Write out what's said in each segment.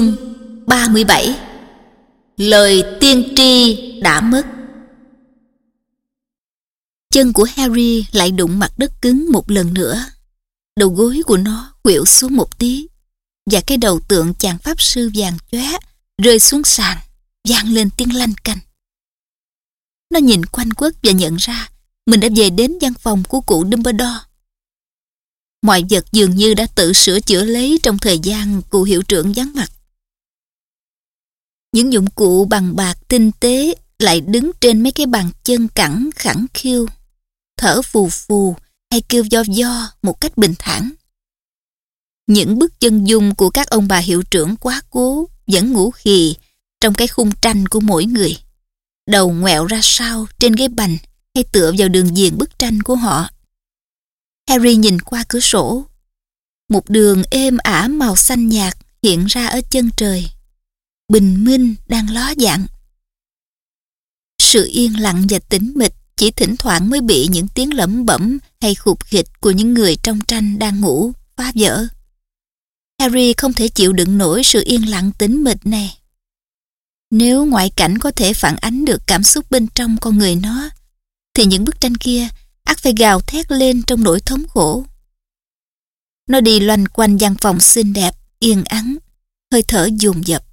Chương 37 Lời tiên tri đã mất Chân của Harry lại đụng mặt đất cứng một lần nữa. Đầu gối của nó quỵu xuống một tí và cái đầu tượng chàng pháp sư vàng chóe rơi xuống sàn, vang lên tiếng lanh canh. Nó nhìn quanh quất và nhận ra mình đã về đến văn phòng của cụ Dumbledore. Mọi vật dường như đã tự sửa chữa lấy trong thời gian cụ hiệu trưởng vắng mặt. Những dụng cụ bằng bạc tinh tế lại đứng trên mấy cái bàn chân cẳng khẳng khiu, thở phù phù hay kêu do do một cách bình thản. Những bức chân dung của các ông bà hiệu trưởng quá cố vẫn ngủ khì trong cái khung tranh của mỗi người. Đầu ngoẹo ra sau trên ghế bành hay tựa vào đường viền bức tranh của họ. Harry nhìn qua cửa sổ. Một đường êm ả màu xanh nhạt hiện ra ở chân trời. Bình minh đang ló dạng. Sự yên lặng và tĩnh mịch chỉ thỉnh thoảng mới bị những tiếng lẩm bẩm hay khục khịch của những người trong tranh đang ngủ phá vỡ. Harry không thể chịu đựng nổi sự yên lặng tĩnh mịch này. Nếu ngoại cảnh có thể phản ánh được cảm xúc bên trong con người nó, thì những bức tranh kia ắt phải gào thét lên trong nỗi thống khổ. Nó đi loanh quanh gian phòng xinh đẹp, yên ắng, hơi thở dồn dập,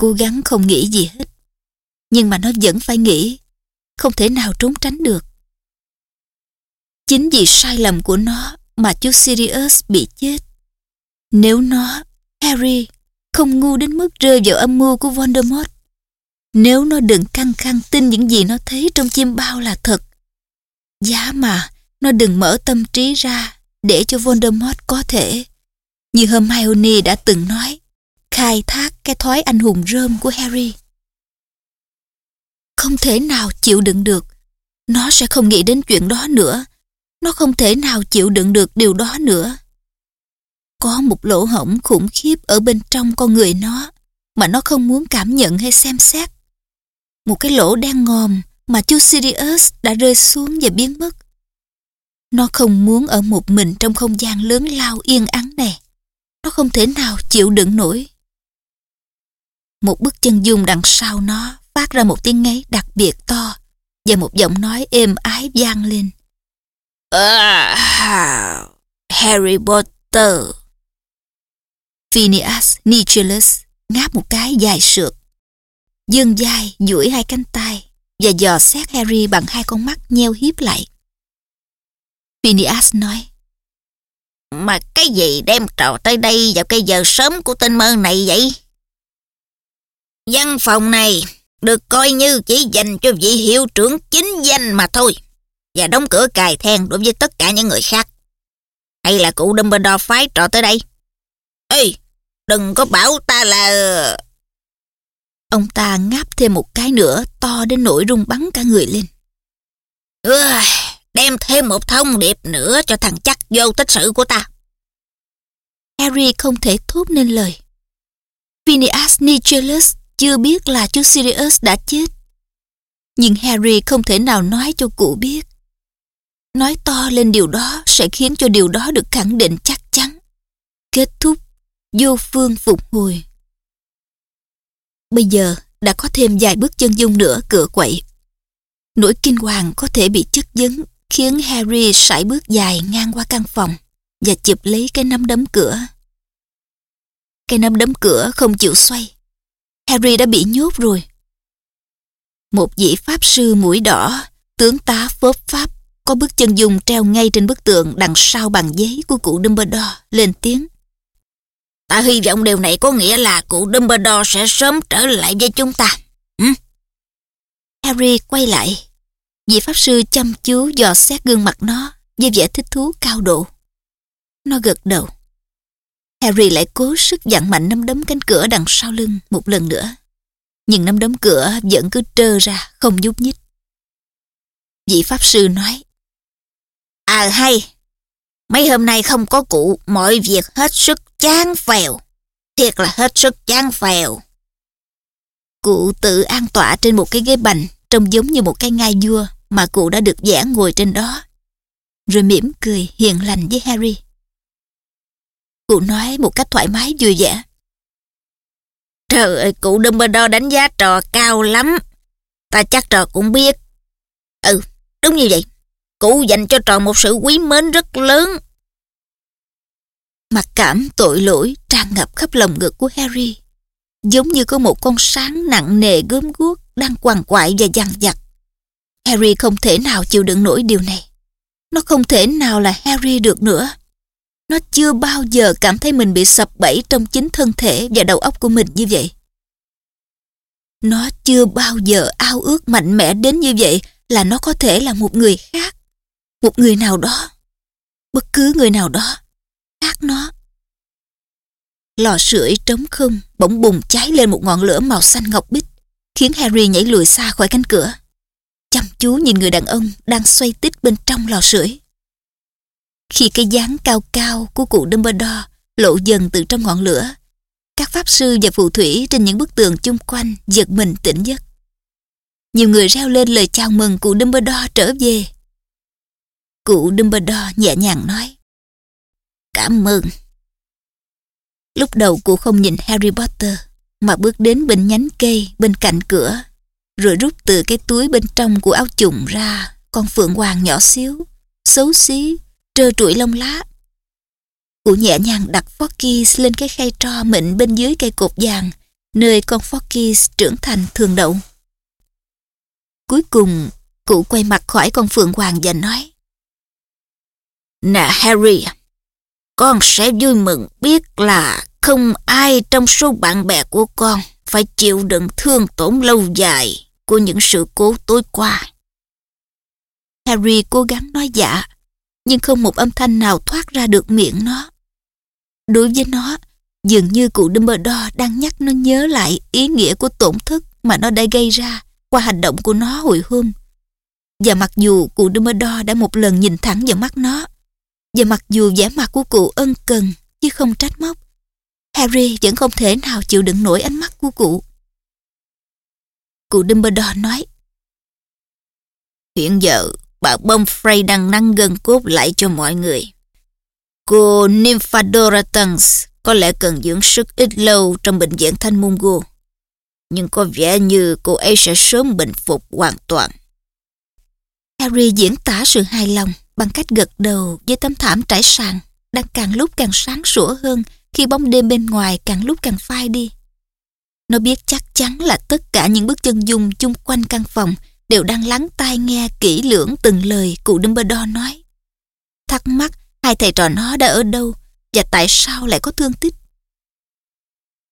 cố gắng không nghĩ gì hết. Nhưng mà nó vẫn phải nghĩ, không thể nào trốn tránh được. Chính vì sai lầm của nó mà chú Sirius bị chết. Nếu nó, Harry, không ngu đến mức rơi vào âm mưu của Voldemort, nếu nó đừng căng khăng tin những gì nó thấy trong chim bao là thật, Giá mà, nó đừng mở tâm trí ra để cho Voldemort có thể, như Hermione đã từng nói, khai thác cái thói anh hùng rơm của Harry. Không thể nào chịu đựng được. Nó sẽ không nghĩ đến chuyện đó nữa. Nó không thể nào chịu đựng được điều đó nữa. Có một lỗ hổng khủng khiếp ở bên trong con người nó mà nó không muốn cảm nhận hay xem xét. Một cái lỗ đen ngòm mà chú Sirius đã rơi xuống và biến mất. Nó không muốn ở một mình trong không gian lớn lao yên ắng này. Nó không thể nào chịu đựng nổi. Một bức chân dung đằng sau nó phát ra một tiếng ngáy đặc biệt to và một giọng nói êm ái vang lên. Uh, Harry Potter. Phineas Nicholas ngáp một cái dài sượt. Dương dài duỗi hai cánh tay và dò xét Harry bằng hai con mắt nheo hiếp lại. Phineas nói Mà cái gì đem trò tới đây vào cái giờ sớm của tên mơ này vậy? Văn phòng này được coi như chỉ dành cho vị hiệu trưởng chính danh mà thôi và đóng cửa cài then đối với tất cả những người khác. Hay là cụ Dumbledore phái trò tới đây? Ê, đừng có bảo ta là... Ông ta ngáp thêm một cái nữa to đến nỗi rung bắn cả người lên. Ừ, đem thêm một thông điệp nữa cho thằng chắc vô tích sự của ta. Harry không thể thốt nên lời. Phineas Nicholas chưa biết là chú Sirius đã chết. Nhưng Harry không thể nào nói cho cụ biết. Nói to lên điều đó sẽ khiến cho điều đó được khẳng định chắc chắn. Kết thúc, vô phương phục hồi. Bây giờ đã có thêm vài bước chân dung nữa cửa quậy. Nỗi kinh hoàng có thể bị chất vấn khiến Harry sải bước dài ngang qua căn phòng và chụp lấy cái nắm đấm cửa. Cái nắm đấm cửa không chịu xoay. Harry đã bị nhốt rồi. Một vị pháp sư mũi đỏ, tướng tá phốp pháp, có bức chân dung treo ngay trên bức tượng đằng sau bằng giấy của cụ Dumbledore, lên tiếng. Ta hy vọng điều này có nghĩa là cụ Dumbledore sẽ sớm trở lại với chúng ta. Ừ? Harry quay lại. Vị pháp sư chăm chú dò xét gương mặt nó với vẻ thích thú cao độ. Nó gật đầu. Harry lại cố sức dặn mạnh nắm đấm cánh cửa đằng sau lưng một lần nữa. Nhưng nắm đấm cửa vẫn cứ trơ ra, không nhúc nhích. Vị pháp sư nói. À hay, mấy hôm nay không có cụ, mọi việc hết sức chán phèo. Thiệt là hết sức chán phèo. Cụ tự an tọa trên một cái ghế bành, trông giống như một cái ngai vua mà cụ đã được vẽ ngồi trên đó. Rồi mỉm cười hiền lành với Harry. Cụ nói một cách thoải mái vui vẻ. Trời ơi, cụ Dumbledore đánh giá trò cao lắm. Ta chắc trò cũng biết. Ừ, đúng như vậy. Cụ dành cho trò một sự quý mến rất lớn. Mặc cảm tội lỗi tràn ngập khắp lòng ngực của Harry. Giống như có một con sáng nặng nề gớm guốc đang quằn quại và dằn vặt. Harry không thể nào chịu đựng nổi điều này. Nó không thể nào là Harry được nữa. Nó chưa bao giờ cảm thấy mình bị sập bẫy trong chính thân thể và đầu óc của mình như vậy. Nó chưa bao giờ ao ước mạnh mẽ đến như vậy là nó có thể là một người khác. Một người nào đó. Bất cứ người nào đó. Khác nó. Lò sưởi trống không bỗng bùng cháy lên một ngọn lửa màu xanh ngọc bích, khiến Harry nhảy lùi xa khỏi cánh cửa. Chăm chú nhìn người đàn ông đang xoay tít bên trong lò sưởi. Khi cái dáng cao cao của cụ Dumbledore lộ dần từ trong ngọn lửa, các pháp sư và phù thủy trên những bức tường chung quanh giật mình tỉnh giấc. Nhiều người reo lên lời chào mừng cụ Dumbledore trở về. Cụ Dumbledore nhẹ nhàng nói Cảm ơn. Lúc đầu cụ không nhìn Harry Potter mà bước đến bên nhánh cây bên cạnh cửa rồi rút từ cái túi bên trong của áo chùng ra con phượng hoàng nhỏ xíu, xấu xí, trơ trụi lông lá. Cụ nhẹ nhàng đặt Forkies lên cái khay tro mịn bên dưới cây cột vàng, nơi con Forkies trưởng thành thường đậu. Cuối cùng, cụ quay mặt khỏi con phượng hoàng và nói Nè Harry, con sẽ vui mừng biết là không ai trong số bạn bè của con phải chịu đựng thương tổn lâu dài của những sự cố tối qua. Harry cố gắng nói dạ, nhưng không một âm thanh nào thoát ra được miệng nó. Đối với nó, dường như cụ Dumbledore đang nhắc nó nhớ lại ý nghĩa của tổn thất mà nó đã gây ra qua hành động của nó hồi hôm. Và mặc dù cụ Dumbledore đã một lần nhìn thẳng vào mắt nó, và mặc dù vẻ mặt của cụ ân cần chứ không trách móc, Harry vẫn không thể nào chịu đựng nổi ánh mắt của cụ. Cụ Dumbledore nói Hiện giờ, bà Pomfrey đang nâng gân cốt lại cho mọi người. Cô Nymphadora Tunks có lẽ cần dưỡng sức ít lâu trong bệnh viện Thanh Mungo. Nhưng có vẻ như cô ấy sẽ sớm bình phục hoàn toàn. Harry diễn tả sự hài lòng bằng cách gật đầu với tấm thảm trải sàn đang càng lúc càng sáng sủa hơn khi bóng đêm bên ngoài càng lúc càng phai đi. Nó biết chắc chắn là tất cả những bước chân dung chung quanh căn phòng đều đang lắng tai nghe kỹ lưỡng từng lời cụ Dumbledore nói. Thắc mắc hai thầy trò nó đã ở đâu và tại sao lại có thương tích.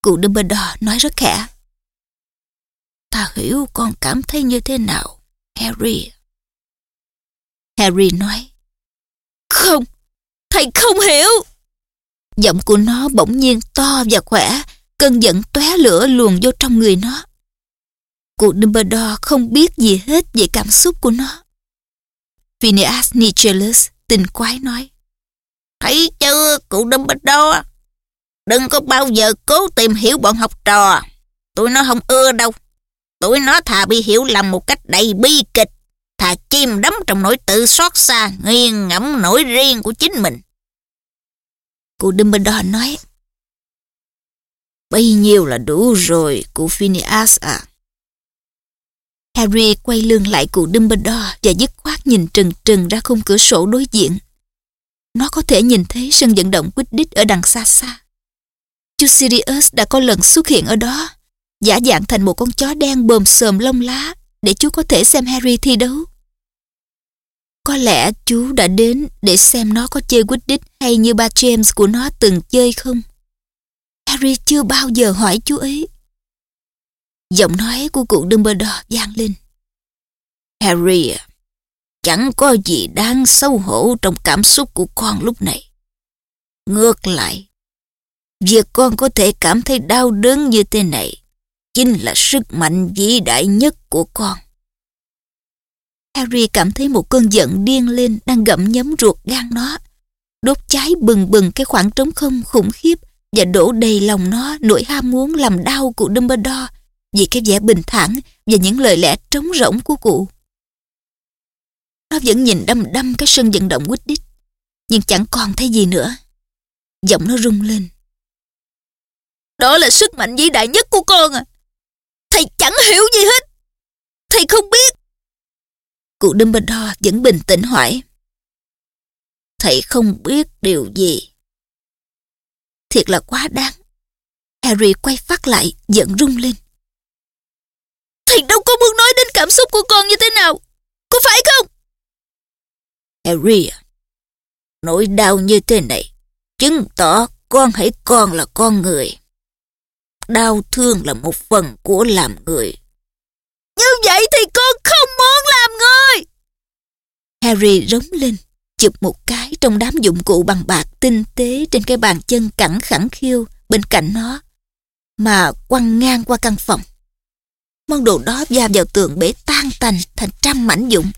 Cụ Dumbledore nói rất khẽ. Ta hiểu con cảm thấy như thế nào, Harry. Harry nói. Không, thầy không hiểu. Giọng của nó bỗng nhiên to và khỏe cơn giận tóe lửa luồn vô trong người nó. Cụ Dumbledore không biết gì hết về cảm xúc của nó. Phineas Nicholas tình quái nói. Thấy chưa cụ Dumbledore? Đừng có bao giờ cố tìm hiểu bọn học trò. Tụi nó không ưa đâu. Tụi nó thà bị hiểu lầm một cách đầy bi kịch. Thà chim đắm trong nỗi tự xót xa, nghiêng ngẫm nỗi riêng của chính mình. Cụ Dumbledore nói. Bấy nhiêu là đủ rồi, cụ Phineas à. Harry quay lưng lại cụ Dumbledore và dứt khoát nhìn trừng trừng ra khung cửa sổ đối diện. Nó có thể nhìn thấy sân vận động Quidditch ở đằng xa xa. Chú Sirius đã có lần xuất hiện ở đó, giả dạng thành một con chó đen bồm sờm lông lá để chú có thể xem Harry thi đấu. Có lẽ chú đã đến để xem nó có chơi Quidditch hay như ba James của nó từng chơi không? Harry chưa bao giờ hỏi chú ấy. Giọng nói của cụ Dumbledore vang lên. Harry à, chẳng có gì đáng xấu hổ trong cảm xúc của con lúc này. Ngược lại, việc con có thể cảm thấy đau đớn như thế này chính là sức mạnh vĩ đại nhất của con. Harry cảm thấy một cơn giận điên lên đang gặm nhấm ruột gan nó, đốt cháy bừng bừng cái khoảng trống không khủng khiếp và đổ đầy lòng nó nỗi ham muốn làm đau của Dumbledore vì cái vẻ bình thản và những lời lẽ trống rỗng của cụ. Nó vẫn nhìn đăm đăm cái sân vận động quýt đít, nhưng chẳng còn thấy gì nữa. Giọng nó rung lên. Đó là sức mạnh vĩ đại nhất của con à. Thầy chẳng hiểu gì hết. Thầy không biết. Cụ Dumbledore vẫn bình tĩnh hỏi. Thầy không biết điều gì. Thiệt là quá đáng. Harry quay phát lại, giận rung lên. Thầy đâu có muốn nói đến cảm xúc của con như thế nào. Có phải không? Harry à, nỗi đau như thế này chứng tỏ con hãy còn là con người. Đau thương là một phần của làm người. Như vậy thì con không muốn làm người. Harry rống lên, chụp một cái trong đám dụng cụ bằng bạc tinh tế trên cái bàn chân cẳng khẳng khiêu bên cạnh nó, mà quăng ngang qua căn phòng. Món đồ đó va vào tường bể tan tành thành trăm mảnh dụng.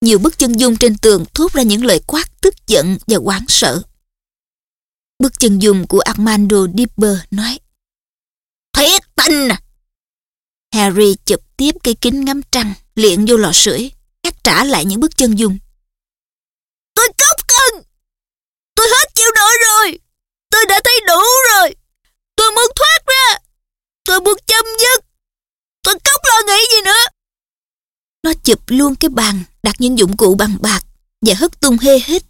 Nhiều bức chân dung trên tường thốt ra những lời quát tức giận và hoảng sợ. Bức chân dung của Armando Dipper nói Thiệt tình à! Harry chụp tiếp cây kính ngắm trăng, liện vô lò sưởi, cắt trả lại những bức chân dung. Tôi cốc cân! Tôi hết chịu nổi rồi! Tôi đã thấy đủ rồi! Tôi muốn thoát ra! Tôi muốn chấm dứt! Tôi cốc lo nghĩ gì nữa! Nó chụp luôn cái bàn, đặt những dụng cụ bằng bạc và hất tung hê hết.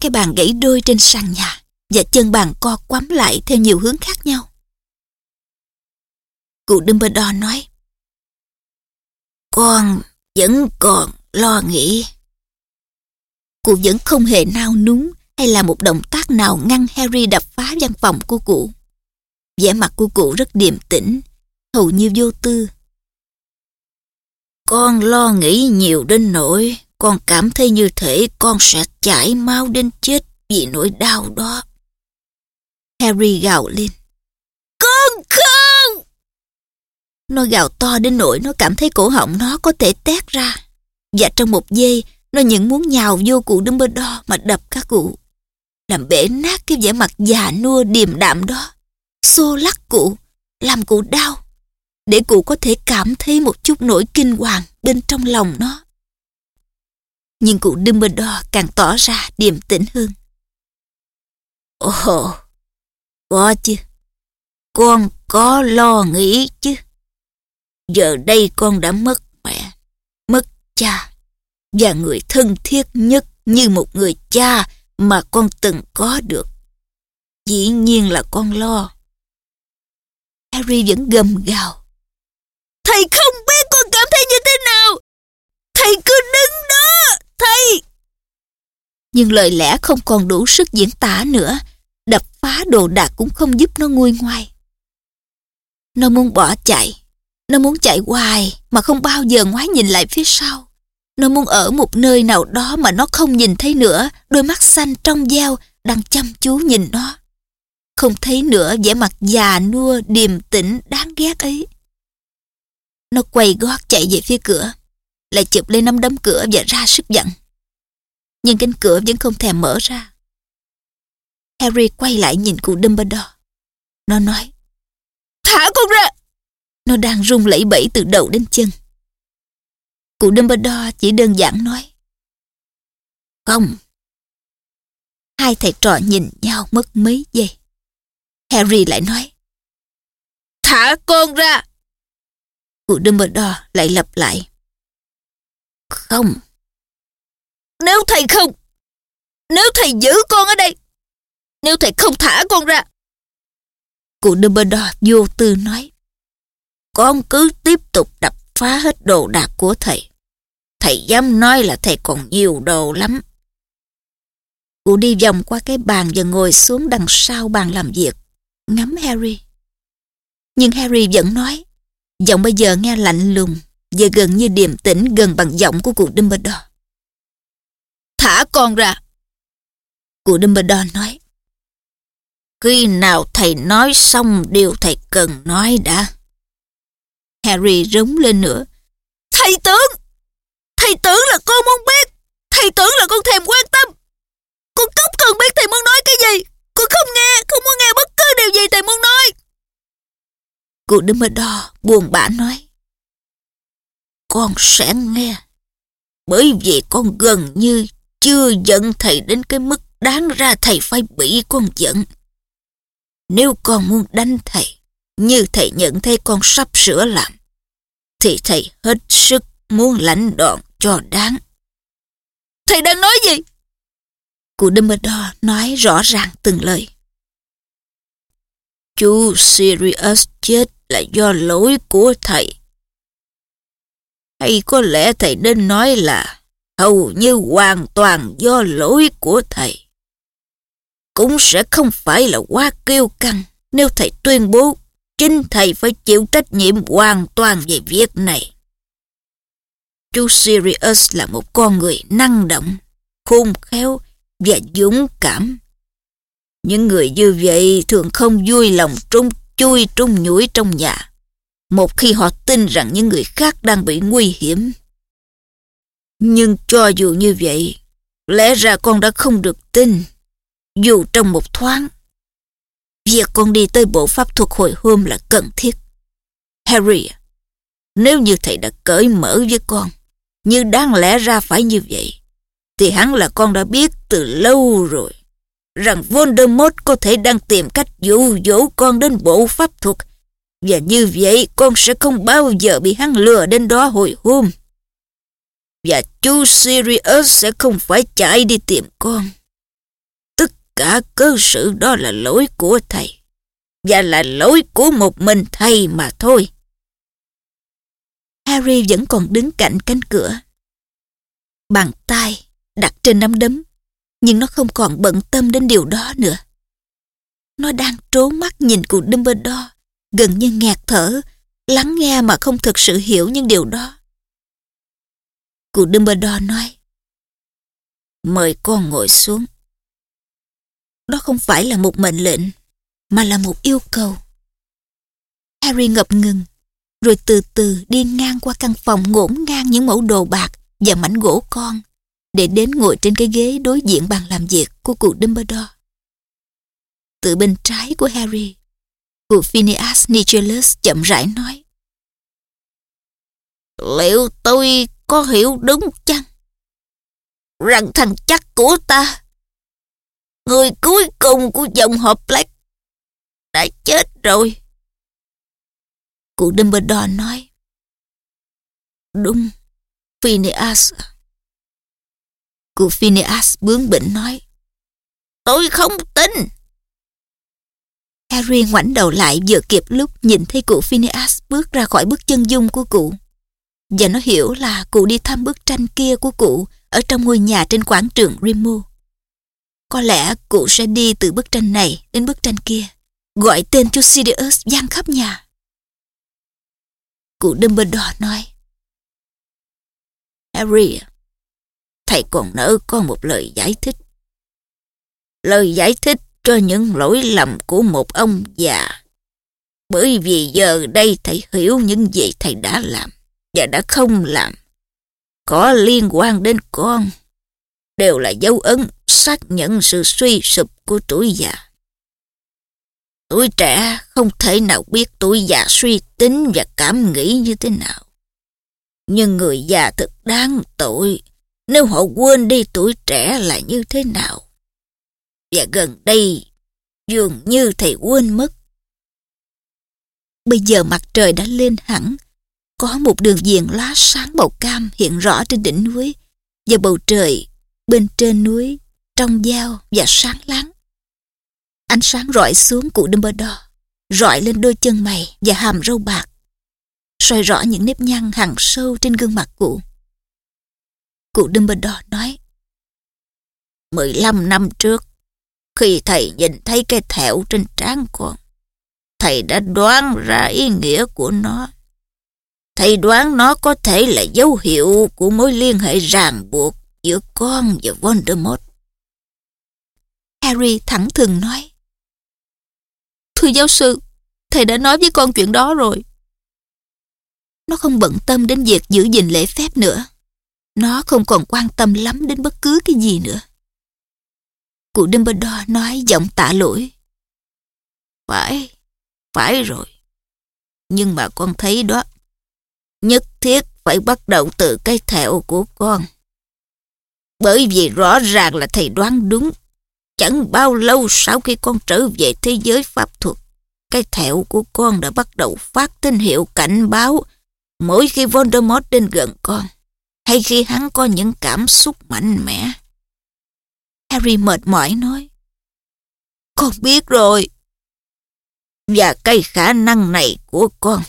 Cái bàn gãy đôi trên sàn nhà và chân bàn co quắm lại theo nhiều hướng khác nhau. Cụ Dumbledore nói Con vẫn còn lo nghĩ. Cụ vẫn không hề nao núng hay là một động tác nào ngăn Harry đập phá văn phòng của cụ. vẻ mặt của cụ rất điềm tĩnh, hầu như vô tư. Con lo nghĩ nhiều đến nỗi con cảm thấy như thể con sẽ chảy máu đến chết vì nỗi đau đó. Harry gào lên. Con không! Nó gào to đến nỗi nó cảm thấy cổ họng nó có thể tét ra. Và trong một giây, nó những muốn nhào vô cụ Dumbledore mà đập các cụ. Làm bể nát cái vẻ mặt già nua điềm đạm đó. Xô lắc cụ, làm cụ đau. Để cụ có thể cảm thấy một chút nỗi kinh hoàng bên trong lòng nó. Nhưng cụ Dumbledore càng tỏ ra điềm tĩnh hơn. Ồ, có chứ. Con có lo nghĩ chứ. Giờ đây con đã mất mẹ, mất cha và người thân thiết nhất như một người cha mà con từng có được. Dĩ nhiên là con lo. Harry vẫn gầm gào. Thầy không biết con cảm thấy như thế nào. Thầy cứ đứng đó, thầy. Nhưng lời lẽ không còn đủ sức diễn tả nữa. Đập phá đồ đạc cũng không giúp nó nguôi ngoai. Nó muốn bỏ chạy. Nó muốn chạy hoài mà không bao giờ ngoái nhìn lại phía sau. Nó muốn ở một nơi nào đó mà nó không nhìn thấy nữa, đôi mắt xanh trong veo đang chăm chú nhìn nó. Không thấy nữa vẻ mặt già nua, điềm tĩnh, đáng ghét ấy. Nó quay gót chạy về phía cửa, lại chụp lên nắm đấm cửa và ra sức giận. Nhưng cánh cửa vẫn không thèm mở ra. Harry quay lại nhìn cụ Dumbledore. Nó nói, Thả con ra! Nó đang run lẩy bẩy từ đầu đến chân. Cụ Dumbledore chỉ đơn giản nói, Không. Hai thầy trò nhìn nhau mất mấy giây. Harry lại nói, Thả con ra! Cụ Dumbledore lại lặp lại. Không. Nếu thầy không, nếu thầy giữ con ở đây, nếu thầy không thả con ra. Cụ Dumbledore vô tư nói. Con cứ tiếp tục đập phá hết đồ đạc của thầy. Thầy dám nói là thầy còn nhiều đồ lắm. Cụ đi vòng qua cái bàn và ngồi xuống đằng sau bàn làm việc, ngắm Harry. Nhưng Harry vẫn nói, giọng bây giờ nghe lạnh lùng và gần như điềm tĩnh gần bằng giọng của cụ Dumbledore. Thả con ra. Cụ Dumbledore nói. Khi nào thầy nói xong điều thầy cần nói đã. Harry rống lên nữa. Thầy tưởng, thầy tưởng là con muốn biết, thầy tưởng là con thèm quan tâm. Con cốc cần biết thầy muốn nói cái gì. Con không nghe, không muốn nghe bất cứ điều gì thầy muốn nói. Cụ đo buồn bã nói. Con sẽ nghe. Bởi vì con gần như chưa giận thầy đến cái mức đáng ra thầy phải bị con giận. Nếu con muốn đánh thầy, như thầy nhận thấy con sắp sửa làm, thì thầy hết sức muốn lãnh đòn cho đáng. Thầy đang nói gì? Cụ Dumbledore nói rõ ràng từng lời. Chú Sirius chết là do lỗi của thầy. Hay có lẽ thầy nên nói là hầu như hoàn toàn do lỗi của thầy. Cũng sẽ không phải là quá kiêu căng nếu thầy tuyên bố chính thầy phải chịu trách nhiệm hoàn toàn về việc này. Chú Sirius là một con người năng động, khôn khéo và dũng cảm. Những người như vậy thường không vui lòng trung chui trung nhủi trong nhà, một khi họ tin rằng những người khác đang bị nguy hiểm. Nhưng cho dù như vậy, lẽ ra con đã không được tin, dù trong một thoáng. Việc con đi tới bộ pháp thuật hồi hôm là cần thiết. Harry, nếu như thầy đã cởi mở với con, như đáng lẽ ra phải như vậy, thì hắn là con đã biết từ lâu rồi rằng Voldemort có thể đang tìm cách dụ dỗ con đến bộ pháp thuật và như vậy con sẽ không bao giờ bị hắn lừa đến đó hồi hôm. Và chú Sirius sẽ không phải chạy đi tìm con. Tất cả cơ sự đó là lỗi của thầy và là lỗi của một mình thầy mà thôi. Harry vẫn còn đứng cạnh cánh cửa. Bàn tay đặt trên nắm đấm, nhưng nó không còn bận tâm đến điều đó nữa. Nó đang trố mắt nhìn cụ Dumbledore, gần như nghẹt thở, lắng nghe mà không thực sự hiểu những điều đó. Cụ Dumbledore nói, Mời con ngồi xuống. Đó không phải là một mệnh lệnh, mà là một yêu cầu. Harry ngập ngừng, rồi từ từ đi ngang qua căn phòng ngổn ngang những mẫu đồ bạc và mảnh gỗ con để đến ngồi trên cái ghế đối diện bàn làm việc của cụ Dumbledore. Từ bên trái của Harry, cụ Phineas Nicholas chậm rãi nói. Liệu tôi có hiểu đúng chăng? Rằng thằng chắc của ta, người cuối cùng của dòng họ Black, đã chết rồi. Cụ Dumbledore nói. Đúng, Phineas Cụ Phineas bướng bỉnh nói. Tôi không tin. Harry ngoảnh đầu lại vừa kịp lúc nhìn thấy cụ Phineas bước ra khỏi bức chân dung của cụ. Và nó hiểu là cụ đi thăm bức tranh kia của cụ ở trong ngôi nhà trên quảng trường Rimmel. Có lẽ cụ sẽ đi từ bức tranh này đến bức tranh kia, gọi tên chú Sirius gian khắp nhà. Cụ Dumbledore nói. Harry, thầy còn nỡ có một lời giải thích. Lời giải thích cho những lỗi lầm của một ông già. Bởi vì giờ đây thầy hiểu những gì thầy đã làm và đã không làm. Có liên quan đến con. Đều là dấu ấn xác nhận sự suy sụp của tuổi già. Tuổi trẻ không thể nào biết tuổi già suy tính và cảm nghĩ như thế nào. Nhưng người già thật đáng tội nếu họ quên đi tuổi trẻ là như thế nào. Và gần đây, dường như thầy quên mất. Bây giờ mặt trời đã lên hẳn, có một đường viền lá sáng màu cam hiện rõ trên đỉnh núi và bầu trời bên trên núi trong dao và sáng láng. Ánh sáng rọi xuống cụ Dumbledore, rọi lên đôi chân mày và hàm râu bạc, soi rõ những nếp nhăn hằn sâu trên gương mặt cụ. Cụ Dumbledore nói. 15 năm trước, khi thầy nhìn thấy cái thẹo trên trán con, thầy đã đoán ra ý nghĩa của nó. Thầy đoán nó có thể là dấu hiệu của mối liên hệ ràng buộc giữa con và Voldemort. Harry thẳng thừng nói. Thưa giáo sư, thầy đã nói với con chuyện đó rồi. Nó không bận tâm đến việc giữ gìn lễ phép nữa. Nó không còn quan tâm lắm đến bất cứ cái gì nữa. Cụ Dumbledore nói giọng tạ lỗi. Phải, phải rồi. Nhưng mà con thấy đó, nhất thiết phải bắt đầu từ cái thẹo của con. Bởi vì rõ ràng là thầy đoán đúng. Chẳng bao lâu sau khi con trở về thế giới pháp thuật, cái thẹo của con đã bắt đầu phát tín hiệu cảnh báo mỗi khi Voldemort đến gần con, hay khi hắn có những cảm xúc mạnh mẽ. Harry mệt mỏi nói, Con biết rồi. Và cái khả năng này của con,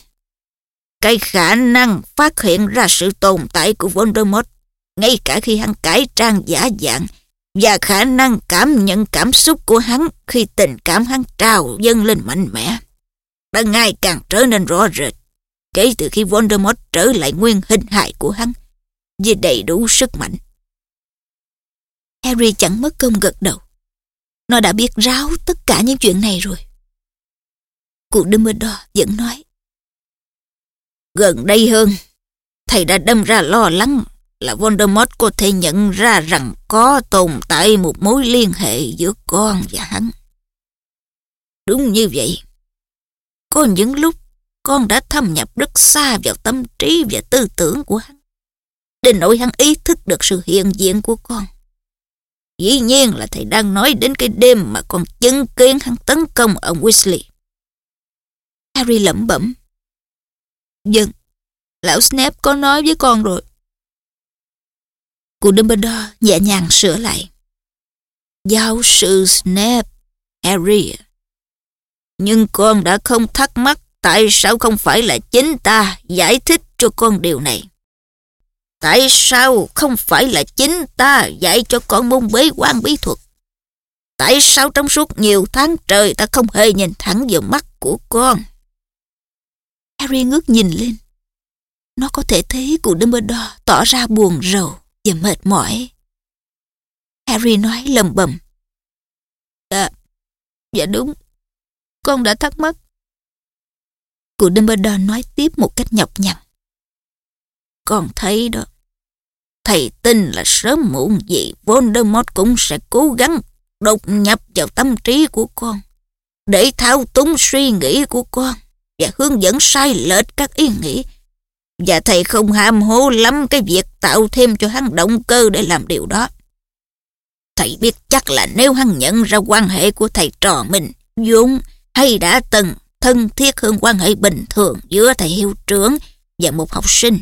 cái khả năng phát hiện ra sự tồn tại của Voldemort, ngay cả khi hắn cải trang giả dạng, và khả năng cảm nhận cảm xúc của hắn khi tình cảm hắn trào dâng lên mạnh mẽ đã ngày càng trở nên rõ rệt kể từ khi Voldemort trở lại nguyên hình hài của hắn với đầy đủ sức mạnh. Harry chẳng mất công gật đầu. Nó đã biết ráo tất cả những chuyện này rồi. Cụ Dumbledore vẫn nói. Gần đây hơn, thầy đã đâm ra lo lắng là Voldemort có thể nhận ra rằng có tồn tại một mối liên hệ giữa con và hắn. Đúng như vậy. Có những lúc con đã thâm nhập rất xa vào tâm trí và tư tưởng của hắn. Đến nỗi hắn ý thức được sự hiện diện của con. Dĩ nhiên là thầy đang nói đến cái đêm mà con chứng kiến hắn tấn công ông Weasley. Harry lẩm bẩm. Dân, lão Snape có nói với con rồi. Cụ Dumbledore nhẹ nhàng sửa lại. Giáo sư Snape, Harry. Nhưng con đã không thắc mắc tại sao không phải là chính ta giải thích cho con điều này. Tại sao không phải là chính ta dạy cho con môn bế quan bí thuật? Tại sao trong suốt nhiều tháng trời ta không hề nhìn thẳng vào mắt của con? Harry ngước nhìn lên. Nó có thể thấy cụ Dumbledore tỏ ra buồn rầu và mệt mỏi. Harry nói lầm bầm. Dạ, dạ đúng. Con đã thắc mắc. Cụ Dumbledore nói tiếp một cách nhọc nhằn. Con thấy đó. Thầy tin là sớm muộn gì Voldemort cũng sẽ cố gắng đột nhập vào tâm trí của con, để thao túng suy nghĩ của con và hướng dẫn sai lệch các ý nghĩ và thầy không ham hố lắm cái việc tạo thêm cho hắn động cơ để làm điều đó. Thầy biết chắc là nếu hắn nhận ra quan hệ của thầy trò mình, vốn hay đã từng thân thiết hơn quan hệ bình thường giữa thầy hiệu trưởng và một học sinh.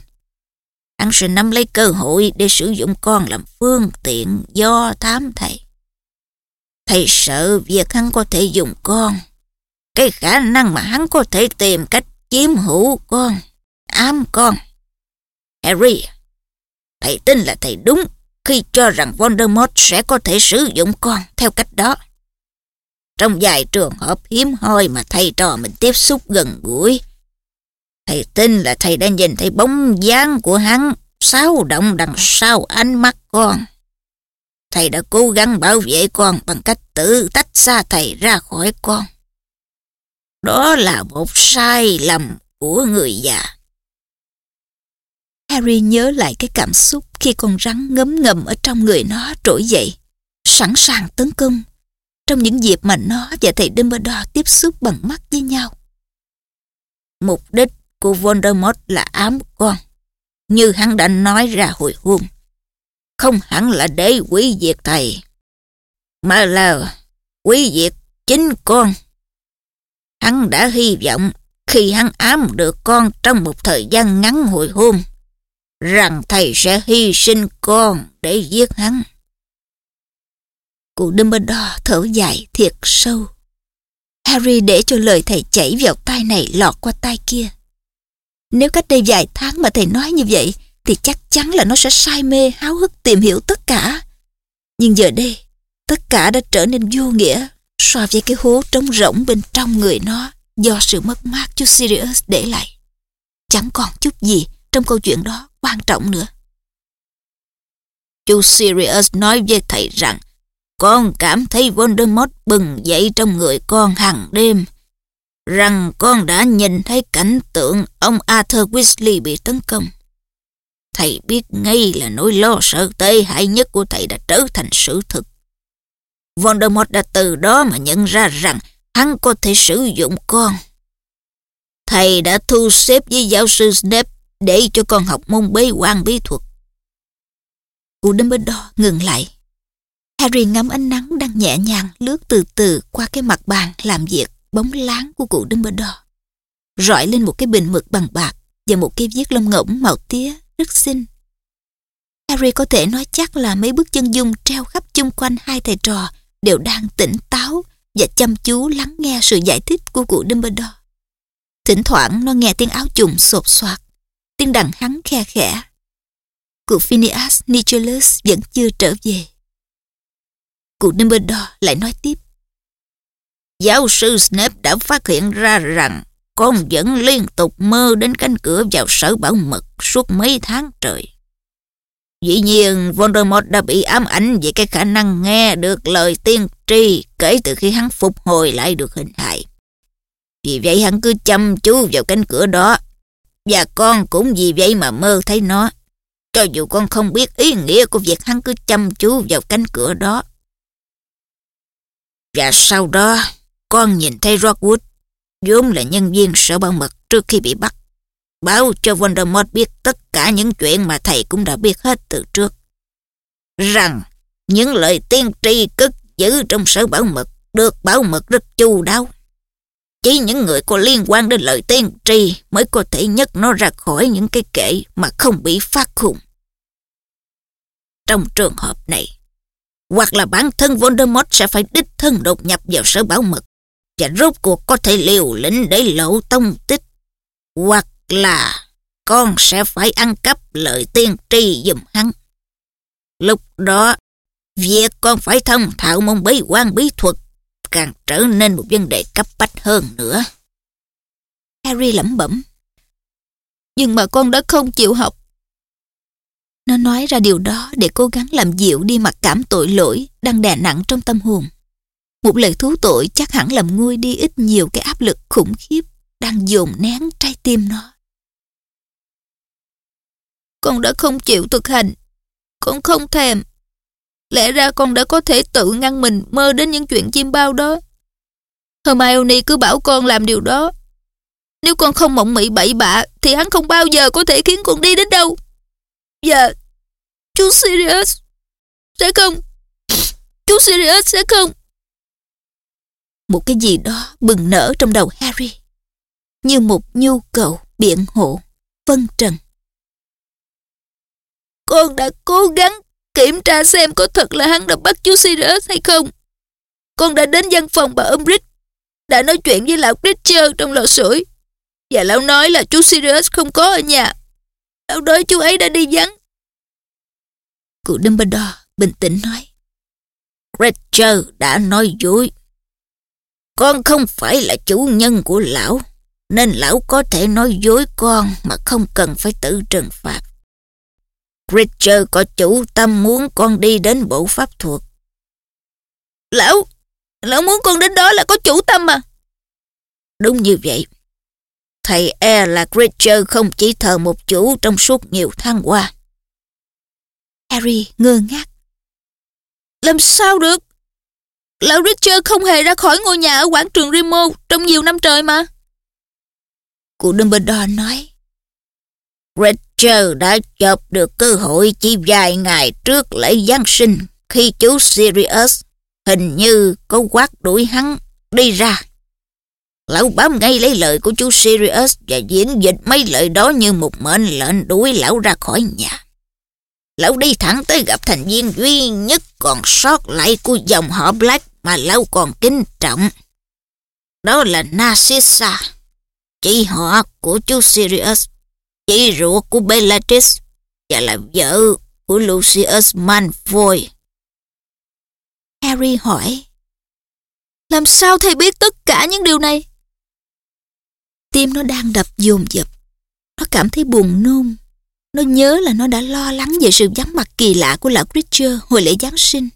Hắn sẽ nắm lấy cơ hội để sử dụng con làm phương tiện do thám thầy. Thầy sợ việc hắn có thể dùng con. Cái khả năng mà hắn có thể tìm cách chiếm hữu con ám con. Harry, thầy tin là thầy đúng khi cho rằng Voldemort sẽ có thể sử dụng con theo cách đó. Trong vài trường hợp hiếm hoi mà thầy trò mình tiếp xúc gần gũi, thầy tin là thầy đã nhìn thấy bóng dáng của hắn sáu động đằng sau ánh mắt con. Thầy đã cố gắng bảo vệ con bằng cách tự tách xa thầy ra khỏi con. Đó là một sai lầm của người già. Harry nhớ lại cái cảm xúc khi con rắn ngấm ngầm ở trong người nó trỗi dậy, sẵn sàng tấn công, trong những dịp mà nó và thầy Dumbledore tiếp xúc bằng mắt với nhau. Mục đích của Voldemort là ám con, như hắn đã nói ra hồi hôm. Không hẳn là để quý diệt thầy, mà là quý diệt chính con. Hắn đã hy vọng khi hắn ám được con trong một thời gian ngắn hồi hôm, rằng thầy sẽ hy sinh con để giết hắn. Cụ Dumbledore thở dài thiệt sâu. Harry để cho lời thầy chảy vào tai này lọt qua tai kia. Nếu cách đây vài tháng mà thầy nói như vậy, thì chắc chắn là nó sẽ say mê háo hức tìm hiểu tất cả. Nhưng giờ đây, tất cả đã trở nên vô nghĩa so với cái hố trống rỗng bên trong người nó do sự mất mát chú Sirius để lại. Chẳng còn chút gì trong câu chuyện đó quan trọng nữa. Chú Sirius nói với thầy rằng con cảm thấy Voldemort bừng dậy trong người con hàng đêm, rằng con đã nhìn thấy cảnh tượng ông Arthur Weasley bị tấn công. Thầy biết ngay là nỗi lo sợ tê hại nhất của thầy đã trở thành sự thực. Voldemort đã từ đó mà nhận ra rằng hắn có thể sử dụng con. Thầy đã thu xếp với giáo sư Snape để cho con học môn bế quan bí thuật. Cụ Dumbledore ngừng lại. Harry ngắm ánh nắng đang nhẹ nhàng lướt từ từ qua cái mặt bàn làm việc bóng láng của cụ Dumbledore. Rọi lên một cái bình mực bằng bạc và một cái viết lông ngỗng màu tía rất xinh. Harry có thể nói chắc là mấy bức chân dung treo khắp chung quanh hai thầy trò đều đang tỉnh táo và chăm chú lắng nghe sự giải thích của cụ Dumbledore. Thỉnh thoảng nó nghe tiếng áo trùng sột soạt, tiếng đằng hắn khe khẽ. Cụ Phineas Nicholas vẫn chưa trở về. Cụ Dumbledore lại nói tiếp. Giáo sư Snape đã phát hiện ra rằng con vẫn liên tục mơ đến cánh cửa vào sở bảo mật suốt mấy tháng trời. Dĩ nhiên, Voldemort đã bị ám ảnh về cái khả năng nghe được lời tiên tri kể từ khi hắn phục hồi lại được hình hài. Vì vậy hắn cứ chăm chú vào cánh cửa đó, và con cũng vì vậy mà mơ thấy nó. Cho dù con không biết ý nghĩa của việc hắn cứ chăm chú vào cánh cửa đó. Và sau đó, con nhìn thấy Rockwood, vốn là nhân viên sở bảo mật trước khi bị bắt. Báo cho Voldemort biết tất cả những chuyện mà thầy cũng đã biết hết từ trước. Rằng những lời tiên tri cất giữ trong sở bảo mật được bảo mật rất chu đáo. Chỉ những người có liên quan đến lời tiên tri mới có thể nhấc nó ra khỏi những cái kệ mà không bị phát khùng. Trong trường hợp này, hoặc là bản thân Voldemort sẽ phải đích thân đột nhập vào sở bảo mật và rốt cuộc có thể liều lĩnh để lộ tông tích, hoặc là con sẽ phải ăn cắp lời tiên tri giùm hắn. Lúc đó, việc con phải thông thạo môn bí quan bí thuật càng trở nên một vấn đề cấp bách hơn nữa. Harry lẩm bẩm. Nhưng mà con đã không chịu học. Nó nói ra điều đó để cố gắng làm dịu đi mặc cảm tội lỗi đang đè nặng trong tâm hồn. Một lời thú tội chắc hẳn làm nguôi đi ít nhiều cái áp lực khủng khiếp đang dồn nén trái tim nó. Con đã không chịu thực hành. Con không thèm. Lẽ ra con đã có thể tự ngăn mình mơ đến những chuyện chim bao đó. Hermione cứ bảo con làm điều đó. Nếu con không mộng mị bậy bạ thì hắn không bao giờ có thể khiến con đi đến đâu. Dạ, chú Sirius sẽ không. Chú Sirius sẽ không. Một cái gì đó bừng nở trong đầu Harry. Như một nhu cầu biện hộ, phân trần. Con đã cố gắng kiểm tra xem có thật là hắn đã bắt chú Sirius hay không. Con đã đến văn phòng bà Umbridge, đã nói chuyện với lão Critcher trong lò sưởi. Và lão nói là chú Sirius không có ở nhà. Lão nói chú ấy đã đi vắng. Cụ Dumbledore bình tĩnh nói. Critcher đã nói dối. Con không phải là chủ nhân của lão, nên lão có thể nói dối con mà không cần phải tự trừng phạt. Richard có chủ tâm muốn con đi đến bộ pháp thuật. Lão, lão muốn con đến đó là có chủ tâm mà. Đúng như vậy. Thầy e là Richard không chỉ thờ một chủ trong suốt nhiều tháng qua. Harry ngơ ngác. Làm sao được? Lão Richard không hề ra khỏi ngôi nhà ở quảng trường Rimo trong nhiều năm trời mà. Cụ Dumbledore nói. Richard đã chộp được cơ hội chỉ vài ngày trước lễ Giáng sinh khi chú Sirius hình như có quát đuổi hắn đi ra. Lão bám ngay lấy lời của chú Sirius và diễn dịch mấy lời đó như một mệnh lệnh đuổi lão ra khỏi nhà. Lão đi thẳng tới gặp thành viên duy nhất còn sót lại của dòng họ Black mà lâu còn kính trọng. Đó là Narcissa, chị họ của chú Sirius chị ruột của Bellatrix và là vợ của Lucius Malfoy. Harry hỏi, làm sao thầy biết tất cả những điều này? Tim nó đang đập dồn dập. Nó cảm thấy buồn nôn. Nó nhớ là nó đã lo lắng về sự vắng mặt kỳ lạ của lão Creature hồi lễ Giáng sinh.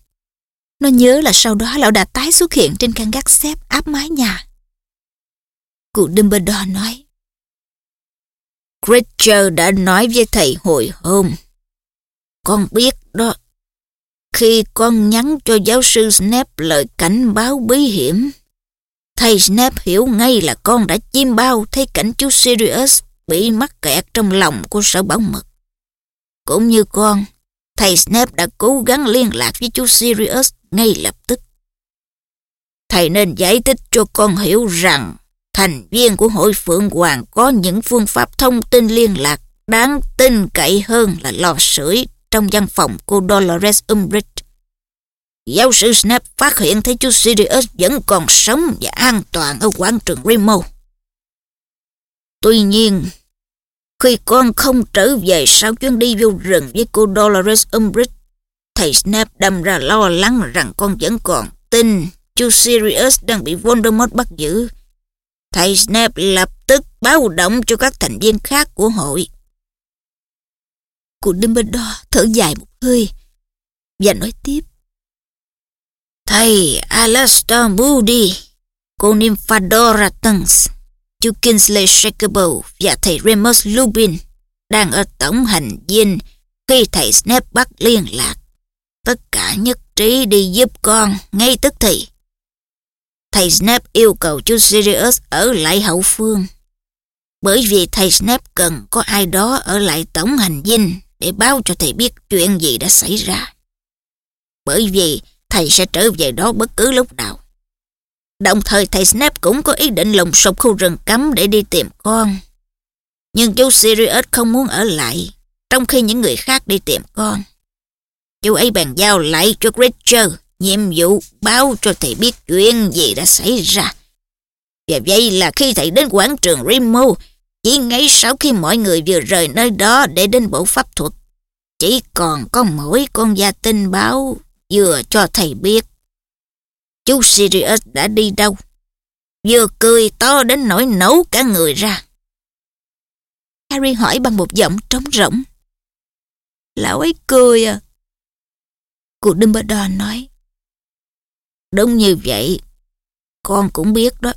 Nó nhớ là sau đó lão đã tái xuất hiện trên căn gác xếp áp mái nhà. Cụ Dumbledore nói, Creature đã nói với thầy hồi hôm. Con biết đó. Khi con nhắn cho giáo sư Snape lời cảnh báo bí hiểm, thầy Snape hiểu ngay là con đã chim bao thấy cảnh chú Sirius bị mắc kẹt trong lòng của sở bảo mật. Cũng như con, thầy Snape đã cố gắng liên lạc với chú Sirius ngay lập tức. Thầy nên giải thích cho con hiểu rằng thành viên của hội Phượng Hoàng có những phương pháp thông tin liên lạc đáng tin cậy hơn là lò sưởi trong văn phòng cô Dolores Umbridge. Giáo sư Snape phát hiện thấy chú Sirius vẫn còn sống và an toàn ở quảng trường Remo. Tuy nhiên, khi con không trở về sau chuyến đi vô rừng với cô Dolores Umbridge, thầy Snape đâm ra lo lắng rằng con vẫn còn tin chú Sirius đang bị Voldemort bắt giữ. Thầy Snape lập tức báo động cho các thành viên khác của hội. Cụ Dumbledore thở dài một hơi và nói tiếp. Thầy Alastor Moody, cô Nymphadora Tunks, chú Kingsley Shacklebolt và thầy Remus Lupin đang ở tổng hành dinh khi thầy Snape bắt liên lạc. Tất cả nhất trí đi giúp con ngay tức thì. Thầy Snape yêu cầu chú Sirius ở lại hậu phương. Bởi vì thầy Snape cần có ai đó ở lại tổng hành dinh để báo cho thầy biết chuyện gì đã xảy ra. Bởi vì thầy sẽ trở về đó bất cứ lúc nào. Đồng thời thầy Snape cũng có ý định lùng sục khu rừng cấm để đi tìm con. Nhưng chú Sirius không muốn ở lại, trong khi những người khác đi tìm con. Chú ấy bàn giao lại cho Richard nhiệm vụ báo cho thầy biết chuyện gì đã xảy ra. Và vậy là khi thầy đến quảng trường Rimo, chỉ ngay sau khi mọi người vừa rời nơi đó để đến bộ pháp thuật, chỉ còn có mỗi con gia tinh báo vừa cho thầy biết. Chú Sirius đã đi đâu? Vừa cười to đến nỗi nấu cả người ra. Harry hỏi bằng một giọng trống rỗng. Lão ấy cười à? Cụ Dumbledore nói. Đúng như vậy. Con cũng biết đó.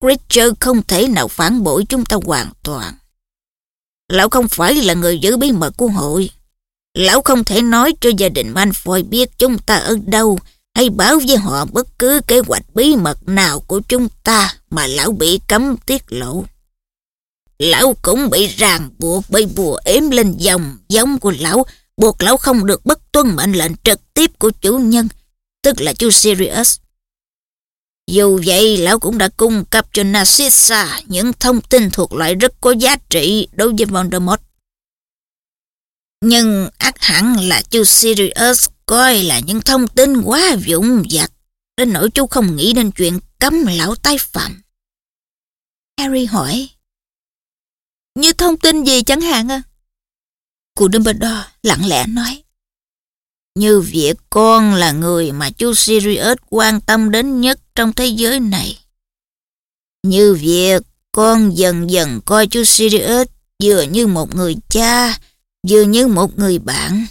Creature không thể nào phản bội chúng ta hoàn toàn. Lão không phải là người giữ bí mật của hội. Lão không thể nói cho gia đình Manfoy biết chúng ta ở đâu hay báo với họ bất cứ kế hoạch bí mật nào của chúng ta mà lão bị cấm tiết lộ. Lão cũng bị ràng buộc bởi bùa ếm lên dòng giống của lão, buộc lão không được bất tuân mệnh lệnh trực tiếp của chủ nhân, tức là chú Sirius. Dù vậy, lão cũng đã cung cấp cho Narcissa những thông tin thuộc loại rất có giá trị đối với Voldemort. Nhưng ác hẳn là chú Sirius coi là những thông tin quá vụng vặt, đến nỗi chú không nghĩ đến chuyện cấm lão tái phạm. Harry hỏi, Như thông tin gì chẳng hạn à? Cụ Dumbledore lặng lẽ nói, Như việc con là người mà chú Sirius quan tâm đến nhất trong thế giới này. Như việc con dần dần coi chú Sirius vừa như một người cha, vừa như một người bạn.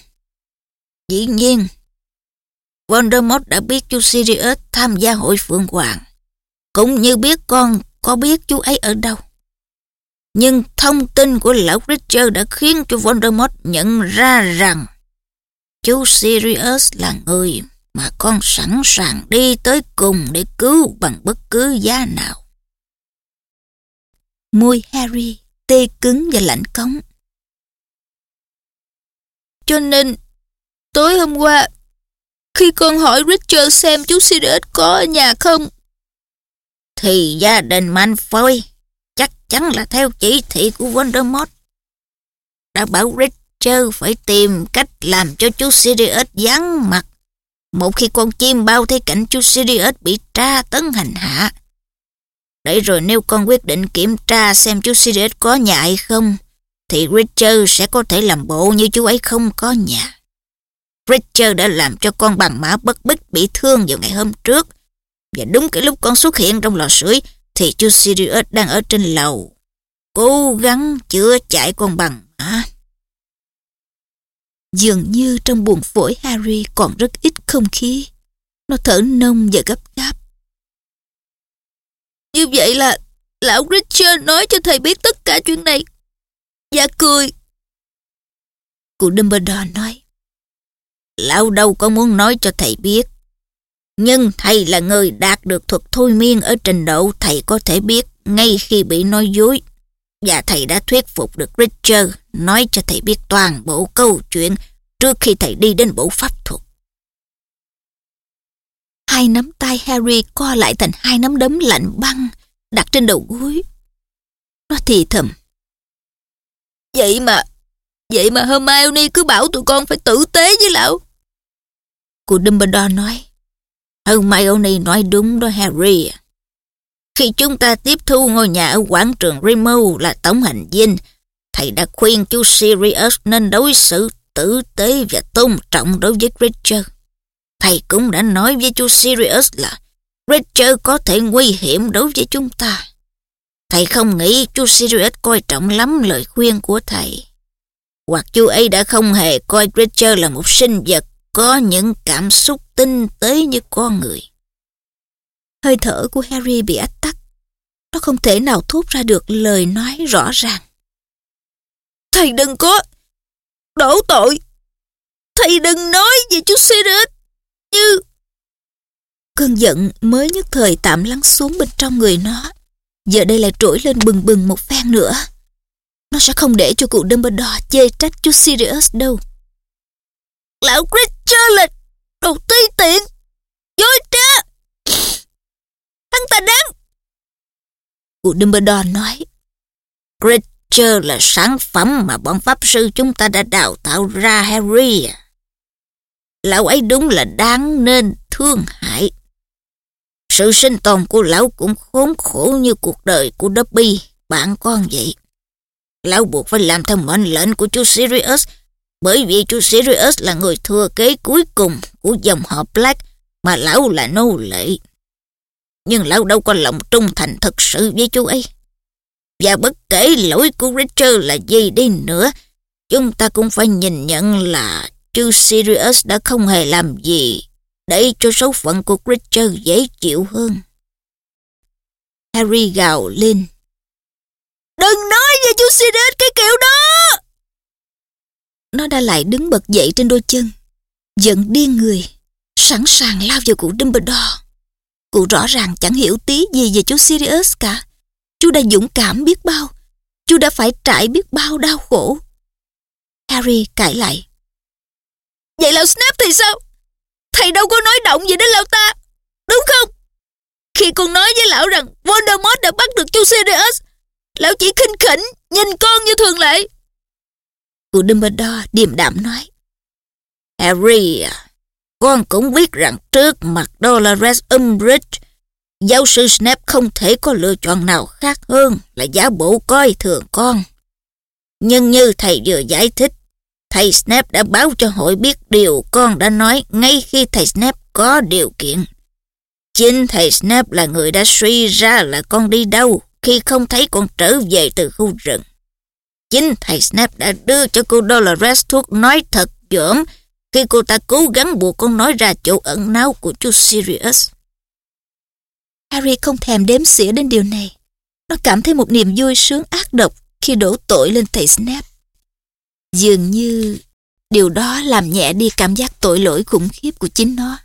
Dĩ nhiên, Voldemort đã biết chú Sirius tham gia hội Phượng Hoàng, cũng như biết con có biết chú ấy ở đâu. Nhưng thông tin của lão Richard đã khiến cho Voldemort nhận ra rằng chú Sirius là người mà con sẵn sàng đi tới cùng để cứu bằng bất cứ giá nào. Môi Harry tê cứng và lạnh cống. Cho nên, tối hôm qua, khi con hỏi Richard xem chú Sirius có ở nhà không, thì gia đình Manfoy chắc chắn là theo chỉ thị của Voldemort. Đã bảo Richard phải tìm cách làm cho chú Sirius vắng mặt một khi con chim bao thấy cảnh chú Sirius bị tra tấn hành hạ. Để rồi nếu con quyết định kiểm tra xem chú Sirius có nhà hay không, thì Richard sẽ có thể làm bộ như chú ấy không có nhà. Richard đã làm cho con bằng mã bất bích bị thương vào ngày hôm trước. Và đúng cái lúc con xuất hiện trong lò sưởi thì chú Sirius đang ở trên lầu. Cố gắng chữa chạy con bằng mã. Dường như trong buồng phổi Harry còn rất ít không khí. Nó thở nông và gấp gáp. Như vậy là lão Richard nói cho thầy biết tất cả chuyện này và cười. Cụ Dumbledore nói. Lão đâu có muốn nói cho thầy biết. Nhưng thầy là người đạt được thuật thôi miên ở trình độ thầy có thể biết ngay khi bị nói dối. Và thầy đã thuyết phục được Richard nói cho thầy biết toàn bộ câu chuyện trước khi thầy đi đến bộ pháp thuật. Hai nắm tay Harry co lại thành hai nắm đấm lạnh băng đặt trên đầu gối. Nó thì thầm. Vậy mà, vậy mà Hermione cứ bảo tụi con phải tử tế với lão. Cô Dumbledore nói. Ừ, Hermione nói đúng đó Harry. Khi chúng ta tiếp thu ngôi nhà ở quảng trường Remo là tổng hành dinh, thầy đã khuyên chú Sirius nên đối xử tử tế và tôn trọng đối với Richard. Thầy cũng đã nói với chú Sirius là Richard có thể nguy hiểm đối với chúng ta. Thầy không nghĩ chú Sirius coi trọng lắm lời khuyên của thầy. Hoặc chú ấy đã không hề coi Richard là một sinh vật có những cảm xúc tinh tế như con người. Hơi thở của Harry bị ách tắc. Nó không thể nào thốt ra được lời nói rõ ràng. Thầy đừng có đổ tội. Thầy đừng nói về chú Sirius như... Cơn giận mới nhất thời tạm lắng xuống bên trong người nó. Giờ đây lại trỗi lên bừng bừng một phen nữa. Nó sẽ không để cho cụ Dumbledore chê trách chú Sirius đâu. Lão Creature lịch, đồ ti tiện, dối trá. Hắn ta đáng. Cụ Dumbledore nói. Creature là sản phẩm mà bọn pháp sư chúng ta đã đào tạo ra Harry. À. Lão ấy đúng là đáng nên thương hại. Sự sinh tồn của lão cũng khốn khổ như cuộc đời của Dobby, bạn con vậy. Lão buộc phải làm theo mệnh lệnh của chú Sirius bởi vì chú Sirius là người thừa kế cuối cùng của dòng họ Black mà lão là nô lệ. Nhưng lão đâu có lòng trung thành thật sự với chú ấy. Và bất kể lỗi của Richard là gì đi nữa, chúng ta cũng phải nhìn nhận là chú Sirius đã không hề làm gì để cho số phận của Richard dễ chịu hơn. Harry gào lên. Đừng nói về chú Sirius cái kiểu đó! Nó đã lại đứng bật dậy trên đôi chân, giận điên người, sẵn sàng lao vào cụ Dumbledore. Cụ rõ ràng chẳng hiểu tí gì về chú Sirius cả. Chú đã dũng cảm biết bao. Chú đã phải trải biết bao đau khổ. Harry cãi lại. Vậy lão Snape thì sao? Thầy đâu có nói động gì đến lão ta, đúng không? Khi con nói với lão rằng Voldemort đã bắt được chú Sirius, lão chỉ khinh khỉnh, nhìn con như thường lệ. Cụ Dumbledore điềm đạm nói. Harry à, con cũng biết rằng trước mặt Dolores Umbridge, giáo sư Snape không thể có lựa chọn nào khác hơn là giả bộ coi thường con. Nhưng như thầy vừa giải thích, thầy Snape đã báo cho hội biết điều con đã nói ngay khi thầy Snape có điều kiện. Chính thầy Snape là người đã suy ra là con đi đâu khi không thấy con trở về từ khu rừng. Chính thầy Snape đã đưa cho cô Dolores thuốc nói thật dởm khi cô ta cố gắng buộc con nói ra chỗ ẩn náu của chú Sirius. Harry không thèm đếm xỉa đến điều này. Nó cảm thấy một niềm vui sướng ác độc khi đổ tội lên thầy Snape. Dường như điều đó làm nhẹ đi cảm giác tội lỗi khủng khiếp của chính nó.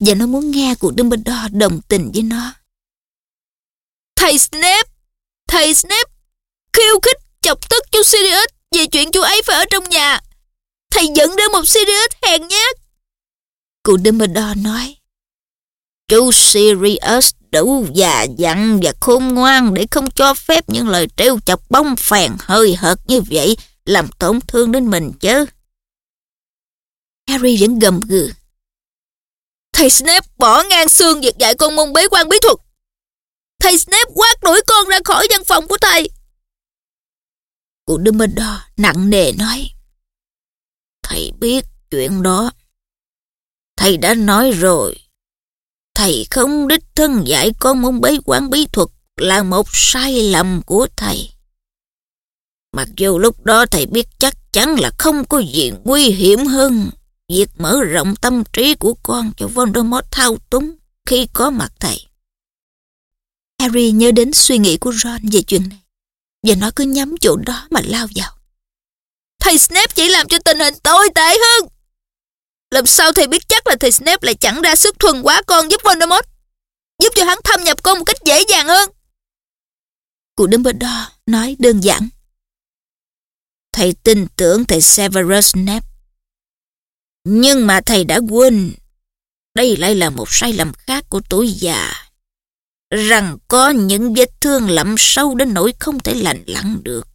Và nó muốn nghe của Dumbledore đồng tình với nó. Thầy Snape! Thầy Snape! Khiêu khích chọc tức chú Sirius về chuyện chú ấy phải ở trong nhà. Thầy dẫn đến một Sirius hèn nhát. Cụ Dumbledore nói. Chú Sirius đủ già dặn và khôn ngoan để không cho phép những lời trêu chọc bông phèn hơi hợt như vậy làm tổn thương đến mình chứ. Harry vẫn gầm gừ. Thầy Snape bỏ ngang xương việc dạy con môn bế quan bí thuật. Thầy Snape quát đuổi con ra khỏi văn phòng của thầy. Cụ Dumbledore nặng nề nói. Thầy biết chuyện đó. Thầy đã nói rồi. Thầy không đích thân dạy con môn bế quan bí thuật là một sai lầm của thầy. Mặc dù lúc đó thầy biết chắc chắn là không có gì nguy hiểm hơn việc mở rộng tâm trí của con cho Voldemort thao túng khi có mặt thầy. Harry nhớ đến suy nghĩ của Ron về chuyện này và nó cứ nhắm chỗ đó mà lao vào. Thầy Snape chỉ làm cho tình hình tồi tệ hơn. Làm sao thầy biết chắc là thầy Snape lại chẳng ra sức thuần quá con giúp Voldemort, giúp cho hắn thâm nhập con một cách dễ dàng hơn. Cụ Dumbledore nói đơn giản. Thầy tin tưởng thầy Severus Snape. Nhưng mà thầy đã quên, đây lại là một sai lầm khác của tuổi già. Rằng có những vết thương lậm sâu đến nỗi không thể lành lặn được.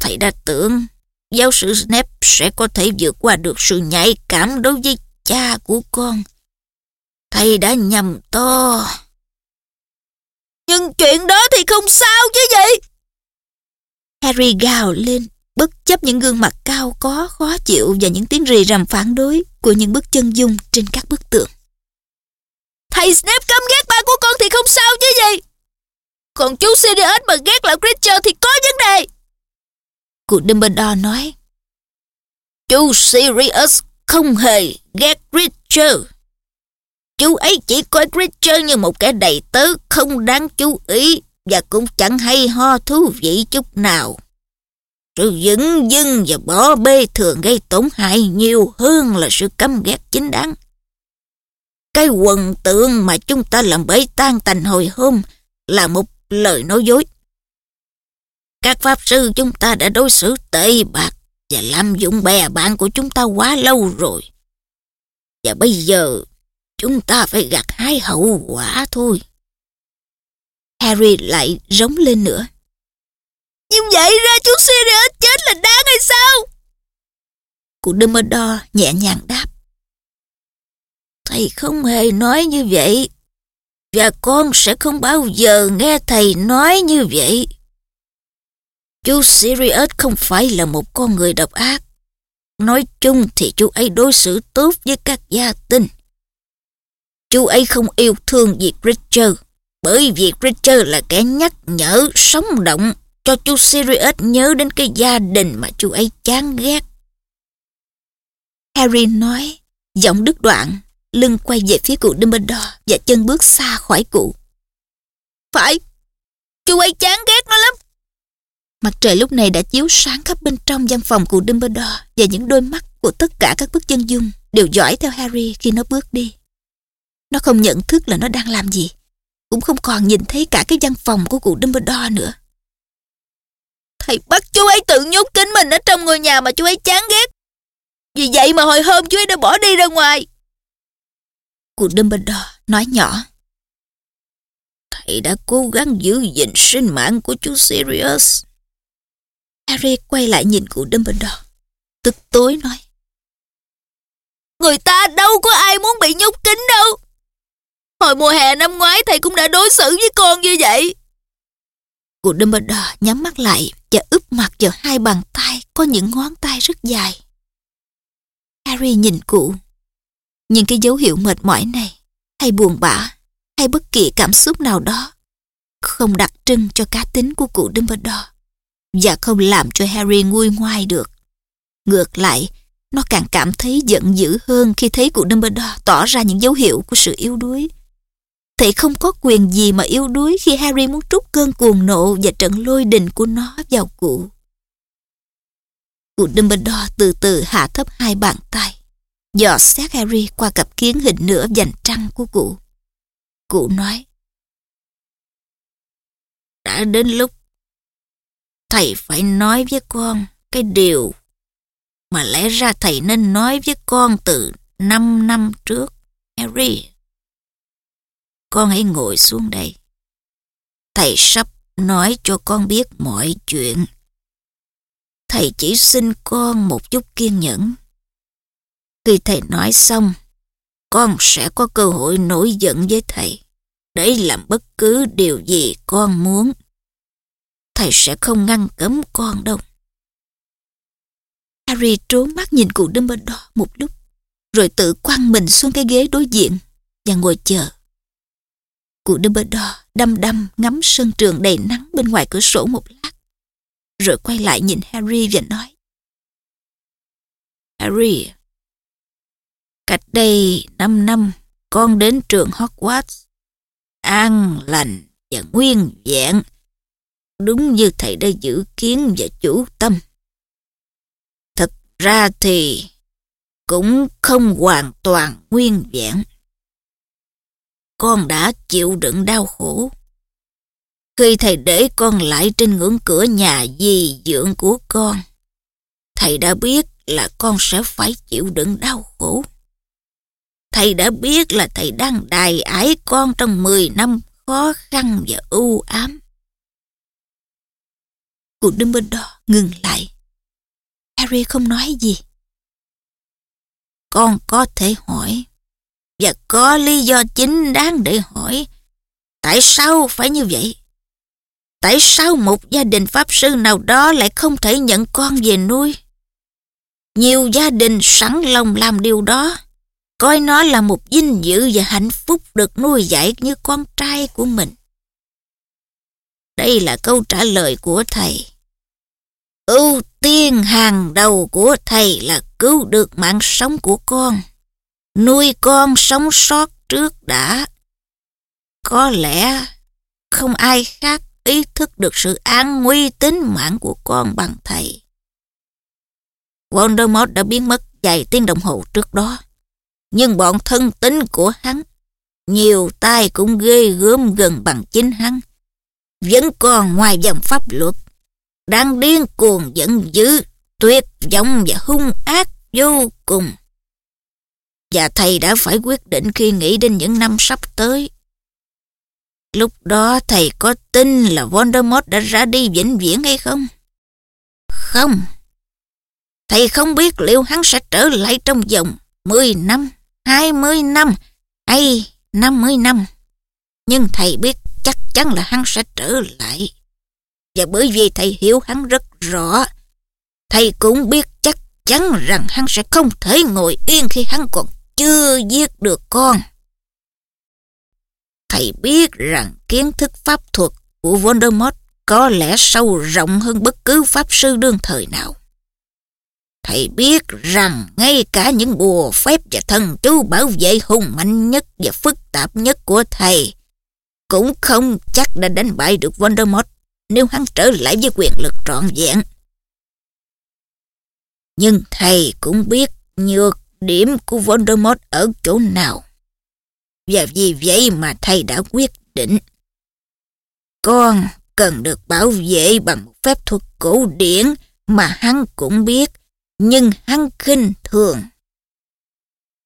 Thầy đã tưởng giáo sư Snape sẽ có thể vượt qua được sự nhạy cảm đối với cha của con. Thầy đã nhầm to. Nhưng chuyện đó thì không sao chứ gì? Harry gào lên, bất chấp những gương mặt cao có, khó chịu và những tiếng rì rầm phản đối của những bức chân dung trên các bức tượng. Thầy Snape căm ghét ba của con thì không sao chứ gì? Còn chú Sirius mà ghét lão Creature thì có vấn đề. Cụ Dumbledore nói. Chú Sirius không hề ghét Creature. Chú ấy chỉ coi Creature như một kẻ đầy tớ, không đáng chú ý và cũng chẳng hay ho thú vị chút nào. Sự dững dưng và bỏ bê thường gây tổn hại nhiều hơn là sự căm ghét chính đáng. Cái quần tượng mà chúng ta làm bấy tan tành hồi hôm là một lời nói dối. Các pháp sư chúng ta đã đối xử tệ bạc và lạm dụng bè bạn của chúng ta quá lâu rồi. Và bây giờ, chúng ta phải gặt hái hậu quả thôi. Harry lại rống lên nữa. Nhưng vậy ra chú Sirius chết là đáng hay sao? Cụ Dumbledore nhẹ nhàng đáp. Thầy không hề nói như vậy. Và con sẽ không bao giờ nghe thầy nói như vậy. Chú Sirius không phải là một con người độc ác. Nói chung thì chú ấy đối xử tốt với các gia tinh. Chú ấy không yêu thương việc Richard, bởi vì Richard là kẻ nhắc nhở, sống động cho chú Sirius nhớ đến cái gia đình mà chú ấy chán ghét. Harry nói, giọng đứt đoạn, lưng quay về phía cụ Dumbledore và chân bước xa khỏi cụ. Phải, chú ấy chán ghét nó lắm. Mặt trời lúc này đã chiếu sáng khắp bên trong văn phòng cụ Dumbledore và những đôi mắt của tất cả các bức chân dung đều dõi theo Harry khi nó bước đi. Nó không nhận thức là nó đang làm gì, cũng không còn nhìn thấy cả cái văn phòng của cụ Dumbledore nữa. Thầy bắt chú ấy tự nhốt kín mình ở trong ngôi nhà mà chú ấy chán ghét. Vì vậy mà hồi hôm chú ấy đã bỏ đi ra ngoài. Cụ Dumbledore nói nhỏ. Thầy đã cố gắng giữ gìn sinh mạng của chú Sirius. Harry quay lại nhìn cụ Dumbledore. Tức tối nói. Người ta đâu có ai muốn bị nhốt kín đâu. Hồi mùa hè năm ngoái thầy cũng đã đối xử với con như vậy. Cụ Dumbledore nhắm mắt lại và úp mặt vào hai bàn tay có những ngón tay rất dài. Harry nhìn cụ. Những cái dấu hiệu mệt mỏi này, hay buồn bã, hay bất kỳ cảm xúc nào đó, không đặc trưng cho cá tính của cụ Dumbledore và không làm cho Harry nguôi ngoai được. Ngược lại, nó càng cảm thấy giận dữ hơn khi thấy cụ Dumbledore tỏ ra những dấu hiệu của sự yếu đuối. Thầy không có quyền gì mà yếu đuối khi Harry muốn trút cơn cuồng nộ và trận lôi đình của nó vào cụ. Cụ Dumbledore từ từ hạ thấp hai bàn tay, dò xét Harry qua cặp kiến hình nửa vành trăng của cụ. Cụ nói, Đã đến lúc thầy phải nói với con cái điều mà lẽ ra thầy nên nói với con từ 5 năm trước, Harry. Con hãy ngồi xuống đây. Thầy sắp nói cho con biết mọi chuyện. Thầy chỉ xin con một chút kiên nhẫn. Khi thầy nói xong, con sẽ có cơ hội nổi giận với thầy để làm bất cứ điều gì con muốn. Thầy sẽ không ngăn cấm con đâu. Harry trốn mắt nhìn cụ Dumbledore một lúc, rồi tự quăng mình xuống cái ghế đối diện và ngồi chờ. Cụ Dumbledore đăm đăm ngắm sân trường đầy nắng bên ngoài cửa sổ một lát, rồi quay lại nhìn Harry và nói. Harry, cách đây 5 năm, con đến trường Hogwarts, an lành và nguyên vẹn, đúng như thầy đã dự kiến và chủ tâm. Thật ra thì cũng không hoàn toàn nguyên vẹn con đã chịu đựng đau khổ. Khi thầy để con lại trên ngưỡng cửa nhà di dưỡng của con, thầy đã biết là con sẽ phải chịu đựng đau khổ. Thầy đã biết là thầy đang đài ái con trong 10 năm khó khăn và u ám. Cụ Dumbledore ngừng lại. Harry không nói gì. Con có thể hỏi, và có lý do chính đáng để hỏi, tại sao phải như vậy? Tại sao một gia đình pháp sư nào đó lại không thể nhận con về nuôi? Nhiều gia đình sẵn lòng làm điều đó, coi nó là một vinh dự và hạnh phúc được nuôi dạy như con trai của mình. Đây là câu trả lời của thầy. Ưu tiên hàng đầu của thầy là cứu được mạng sống của con. Nuôi con sống sót trước đã. Có lẽ không ai khác ý thức được sự an nguy tính mạng của con bằng thầy. Voldemort đã biến mất vài tiếng đồng hồ trước đó. Nhưng bọn thân tính của hắn, nhiều tai cũng ghê gớm gần bằng chính hắn, vẫn còn ngoài dòng pháp luật, đang điên cuồng giận dữ, tuyệt vọng và hung ác vô cùng. Và thầy đã phải quyết định khi nghĩ đến những năm sắp tới. Lúc đó thầy có tin là Voldemort đã ra đi vĩnh viễn hay không? Không. Thầy không biết liệu hắn sẽ trở lại trong vòng 10 năm, 20 năm hay 50 năm. Nhưng thầy biết chắc chắn là hắn sẽ trở lại. Và bởi vì thầy hiểu hắn rất rõ, thầy cũng biết chắc chắn rằng hắn sẽ không thể ngồi yên khi hắn còn chưa giết được con. Thầy biết rằng kiến thức pháp thuật của Voldemort có lẽ sâu rộng hơn bất cứ pháp sư đương thời nào. Thầy biết rằng ngay cả những bùa phép và thần chú bảo vệ hùng mạnh nhất và phức tạp nhất của thầy cũng không chắc đã đánh bại được Voldemort nếu hắn trở lại với quyền lực trọn vẹn. Nhưng thầy cũng biết nhược điểm của Voldemort ở chỗ nào. Và vì vậy mà thầy đã quyết định. Con cần được bảo vệ bằng một phép thuật cổ điển mà hắn cũng biết, nhưng hắn khinh thường.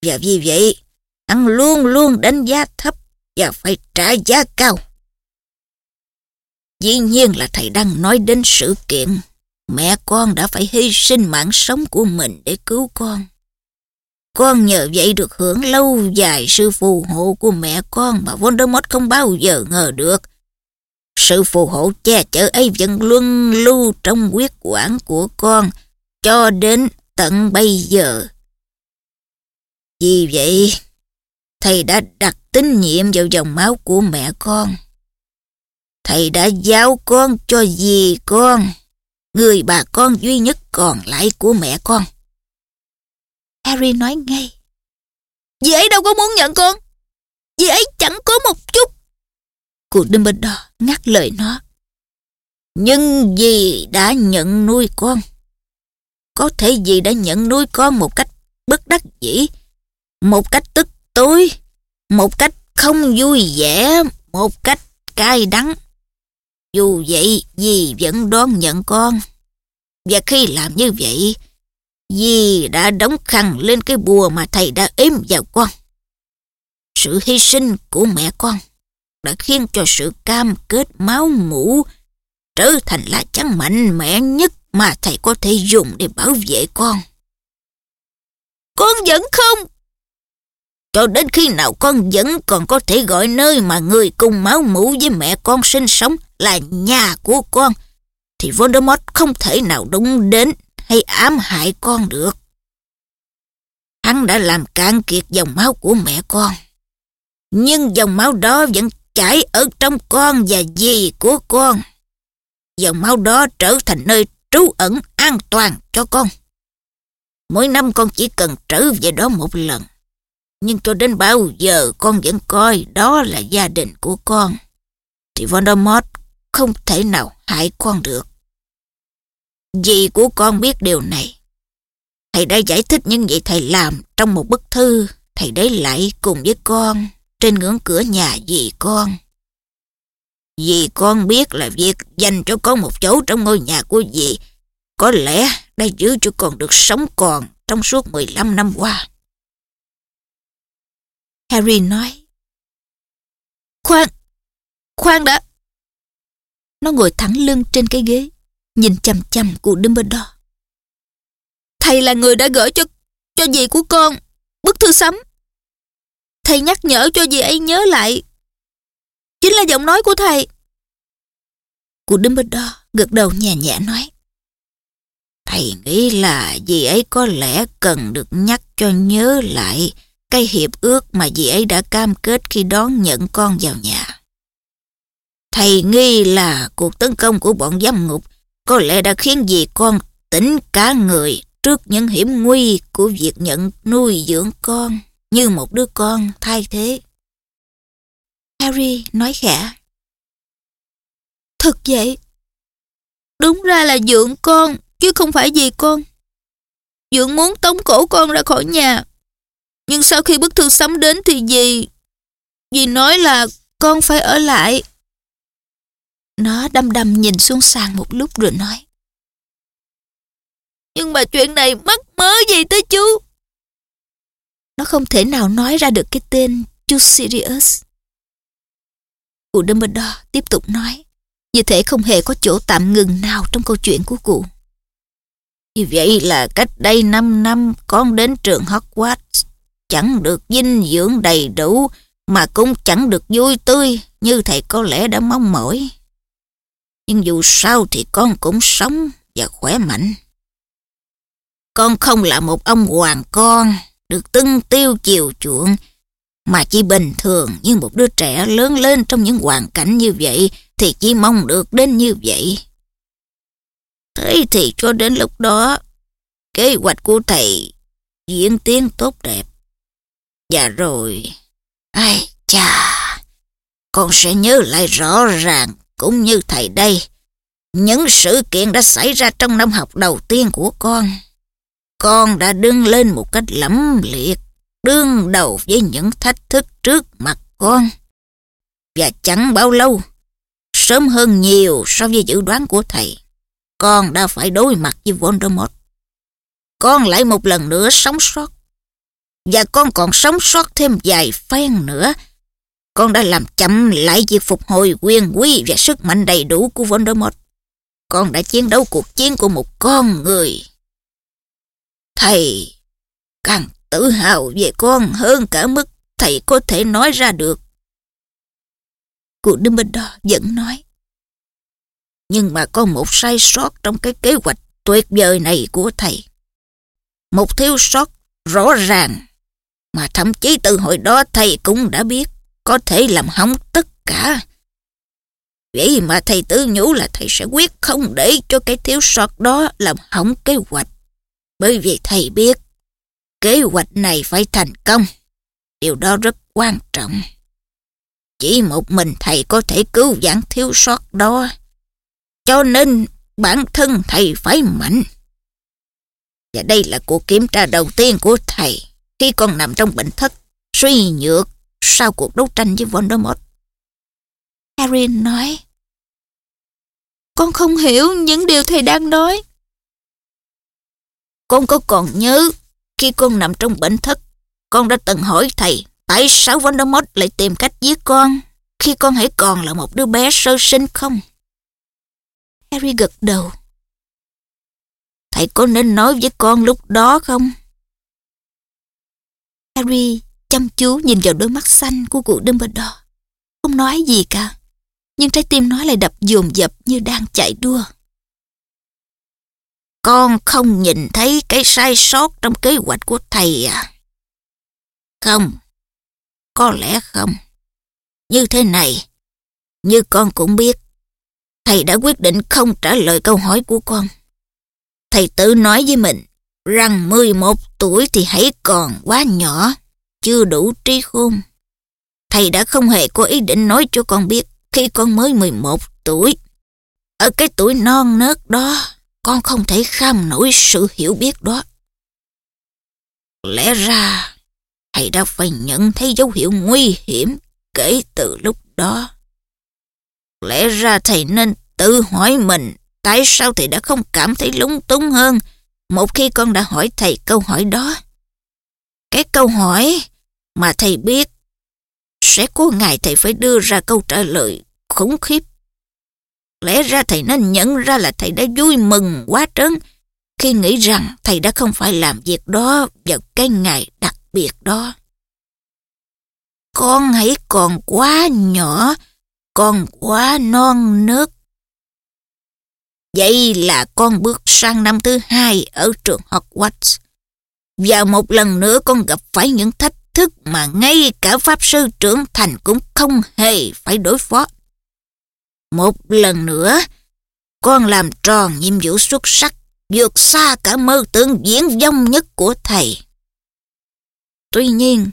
Và vì vậy, hắn luôn luôn đánh giá thấp và phải trả giá cao. Dĩ nhiên là thầy đang nói đến sự kiện mẹ con đã phải hy sinh mạng sống của mình để cứu con. Con nhờ vậy được hưởng lâu dài sự phù hộ của mẹ con mà Voldemort không bao giờ ngờ được. Sự phù hộ che chở ấy vẫn luân lưu trong huyết quản của con cho đến tận bây giờ. Vì vậy, thầy đã đặt tín nhiệm vào dòng máu của mẹ con. Thầy đã giao con cho dì con, người bà con duy nhất còn lại của mẹ con. Harry nói ngay. Dì ấy đâu có muốn nhận con. Dì ấy chẳng có một chút. Cụ Dumbledore ngắt lời nó. Nhưng dì đã nhận nuôi con. Có thể dì đã nhận nuôi con một cách bất đắc dĩ, một cách tức tối, một cách không vui vẻ, một cách cay đắng. Dù vậy, dì vẫn đón nhận con. Và khi làm như vậy, Dì đã đóng khăn lên cái bùa mà thầy đã ếm vào con. Sự hy sinh của mẹ con đã khiến cho sự cam kết máu mủ trở thành lá chắn mạnh mẽ nhất mà thầy có thể dùng để bảo vệ con. Con vẫn không. Cho đến khi nào con vẫn còn có thể gọi nơi mà người cùng máu mủ với mẹ con sinh sống là nhà của con, thì Voldemort không thể nào đúng đến hay ám hại con được. Hắn đã làm cạn kiệt dòng máu của mẹ con. Nhưng dòng máu đó vẫn chảy ở trong con và dì của con. Dòng máu đó trở thành nơi trú ẩn an toàn cho con. Mỗi năm con chỉ cần trở về đó một lần. Nhưng cho đến bao giờ con vẫn coi đó là gia đình của con. Thì Voldemort không thể nào hại con được. Dì của con biết điều này. Thầy đã giải thích những gì thầy làm trong một bức thư thầy để lại cùng với con trên ngưỡng cửa nhà dì con vì con biết là việc dành cho con một chỗ trong ngôi nhà của dì có lẽ đã giữ cho con được sống còn trong suốt 15 năm qua. Harry nói. Khoan, khoan đã. Nó ngồi thẳng lưng trên cái ghế, nhìn chằm chằm cụ Dumbledore. Thầy là người đã gửi cho cho dì của con bức thư sấm. Thầy nhắc nhở cho dì ấy nhớ lại. Chính là giọng nói của thầy. Cụ Dumbledore gật đầu nhẹ nhẹ nói. Thầy nghĩ là dì ấy có lẽ cần được nhắc cho nhớ lại cái hiệp ước mà dì ấy đã cam kết khi đón nhận con vào nhà. Thầy nghi là cuộc tấn công của bọn giám ngục có lẽ đã khiến dì con tỉnh cả người trước những hiểm nguy của việc nhận nuôi dưỡng con như một đứa con thay thế. Harry nói khẽ. Thật vậy. Đúng ra là dưỡng con, chứ không phải vì con. Dưỡng muốn tống cổ con ra khỏi nhà. Nhưng sau khi bức thư sắm đến thì gì, Dì nói là con phải ở lại. Nó đăm đăm nhìn xuống sàn một lúc rồi nói. Nhưng mà chuyện này mắc mớ gì tới chú? Nó không thể nào nói ra được cái tên chú Sirius. Cụ Dumbledore tiếp tục nói, như thể không hề có chỗ tạm ngừng nào trong câu chuyện của cụ. Như vậy là cách đây 5 năm con đến trường Hogwarts chẳng được dinh dưỡng đầy đủ mà cũng chẳng được vui tươi như thầy có lẽ đã mong mỏi. Nhưng dù sao thì con cũng sống và khỏe mạnh. Con không là một ông hoàng con được tưng tiêu chiều chuộng mà chỉ bình thường như một đứa trẻ lớn lên trong những hoàn cảnh như vậy thì chỉ mong được đến như vậy. Thế thì cho đến lúc đó, kế hoạch của thầy diễn tiến tốt đẹp. Và rồi, ai chà, con sẽ nhớ lại rõ ràng cũng như thầy đây, những sự kiện đã xảy ra trong năm học đầu tiên của con. Con đã đứng lên một cách lẫm liệt, đương đầu với những thách thức trước mặt con. Và chẳng bao lâu, sớm hơn nhiều so với dự đoán của thầy, con đã phải đối mặt với Voldemort. Con lại một lần nữa sống sót. Và con còn sống sót thêm vài phen nữa. Con đã làm chậm lại việc phục hồi quyền quý và sức mạnh đầy đủ của Voldemort. Con đã chiến đấu cuộc chiến của một con người. Thầy càng tự hào về con hơn cả mức thầy có thể nói ra được. Cụ Dumbledore vẫn nói. Nhưng mà có một sai sót trong cái kế hoạch tuyệt vời này của thầy. Một thiếu sót rõ ràng mà thậm chí từ hồi đó thầy cũng đã biết có thể làm hỏng tất cả. Vậy mà thầy tự nhủ là thầy sẽ quyết không để cho cái thiếu sót đó làm hỏng kế hoạch. Bởi vì thầy biết kế hoạch này phải thành công. Điều đó rất quan trọng. Chỉ một mình thầy có thể cứu vãn thiếu sót đó. Cho nên bản thân thầy phải mạnh. Và đây là cuộc kiểm tra đầu tiên của thầy khi con nằm trong bệnh thất, suy nhược sau cuộc đấu tranh với Voldemort. Harry nói, Con không hiểu những điều thầy đang nói. Con có còn nhớ khi con nằm trong bệnh thất, con đã từng hỏi thầy tại sao Voldemort lại tìm cách giết con khi con hãy còn là một đứa bé sơ sinh không? Harry gật đầu. Thầy có nên nói với con lúc đó không? Harry chăm chú nhìn vào đôi mắt xanh của cụ Dumbledore. Không nói gì cả, nhưng trái tim nó lại đập dồn dập như đang chạy đua. Con không nhìn thấy cái sai sót trong kế hoạch của thầy à? Không, có lẽ không. Như thế này, như con cũng biết, thầy đã quyết định không trả lời câu hỏi của con. Thầy tự nói với mình rằng 11 tuổi thì hãy còn quá nhỏ, chưa đủ trí khôn. Thầy đã không hề có ý định nói cho con biết khi con mới 11 tuổi. Ở cái tuổi non nớt đó, con không thể kham nổi sự hiểu biết đó. Lẽ ra, thầy đã phải nhận thấy dấu hiệu nguy hiểm kể từ lúc đó. Lẽ ra thầy nên tự hỏi mình tại sao thầy đã không cảm thấy lúng túng hơn một khi con đã hỏi thầy câu hỏi đó. Cái câu hỏi mà thầy biết sẽ có ngày thầy phải đưa ra câu trả lời khủng khiếp. Lẽ ra thầy nên nhận ra là thầy đã vui mừng quá trớn khi nghĩ rằng thầy đã không phải làm việc đó vào cái ngày đặc biệt đó. Con hãy còn quá nhỏ, còn quá non nớt. Vậy là con bước sang năm thứ hai ở trường Hogwarts. Và một lần nữa con gặp phải những thách thức mà ngay cả Pháp Sư trưởng thành cũng không hề phải đối phó. Một lần nữa, con làm tròn nhiệm vụ xuất sắc, vượt xa cả mơ tưởng diễn vong nhất của thầy. Tuy nhiên,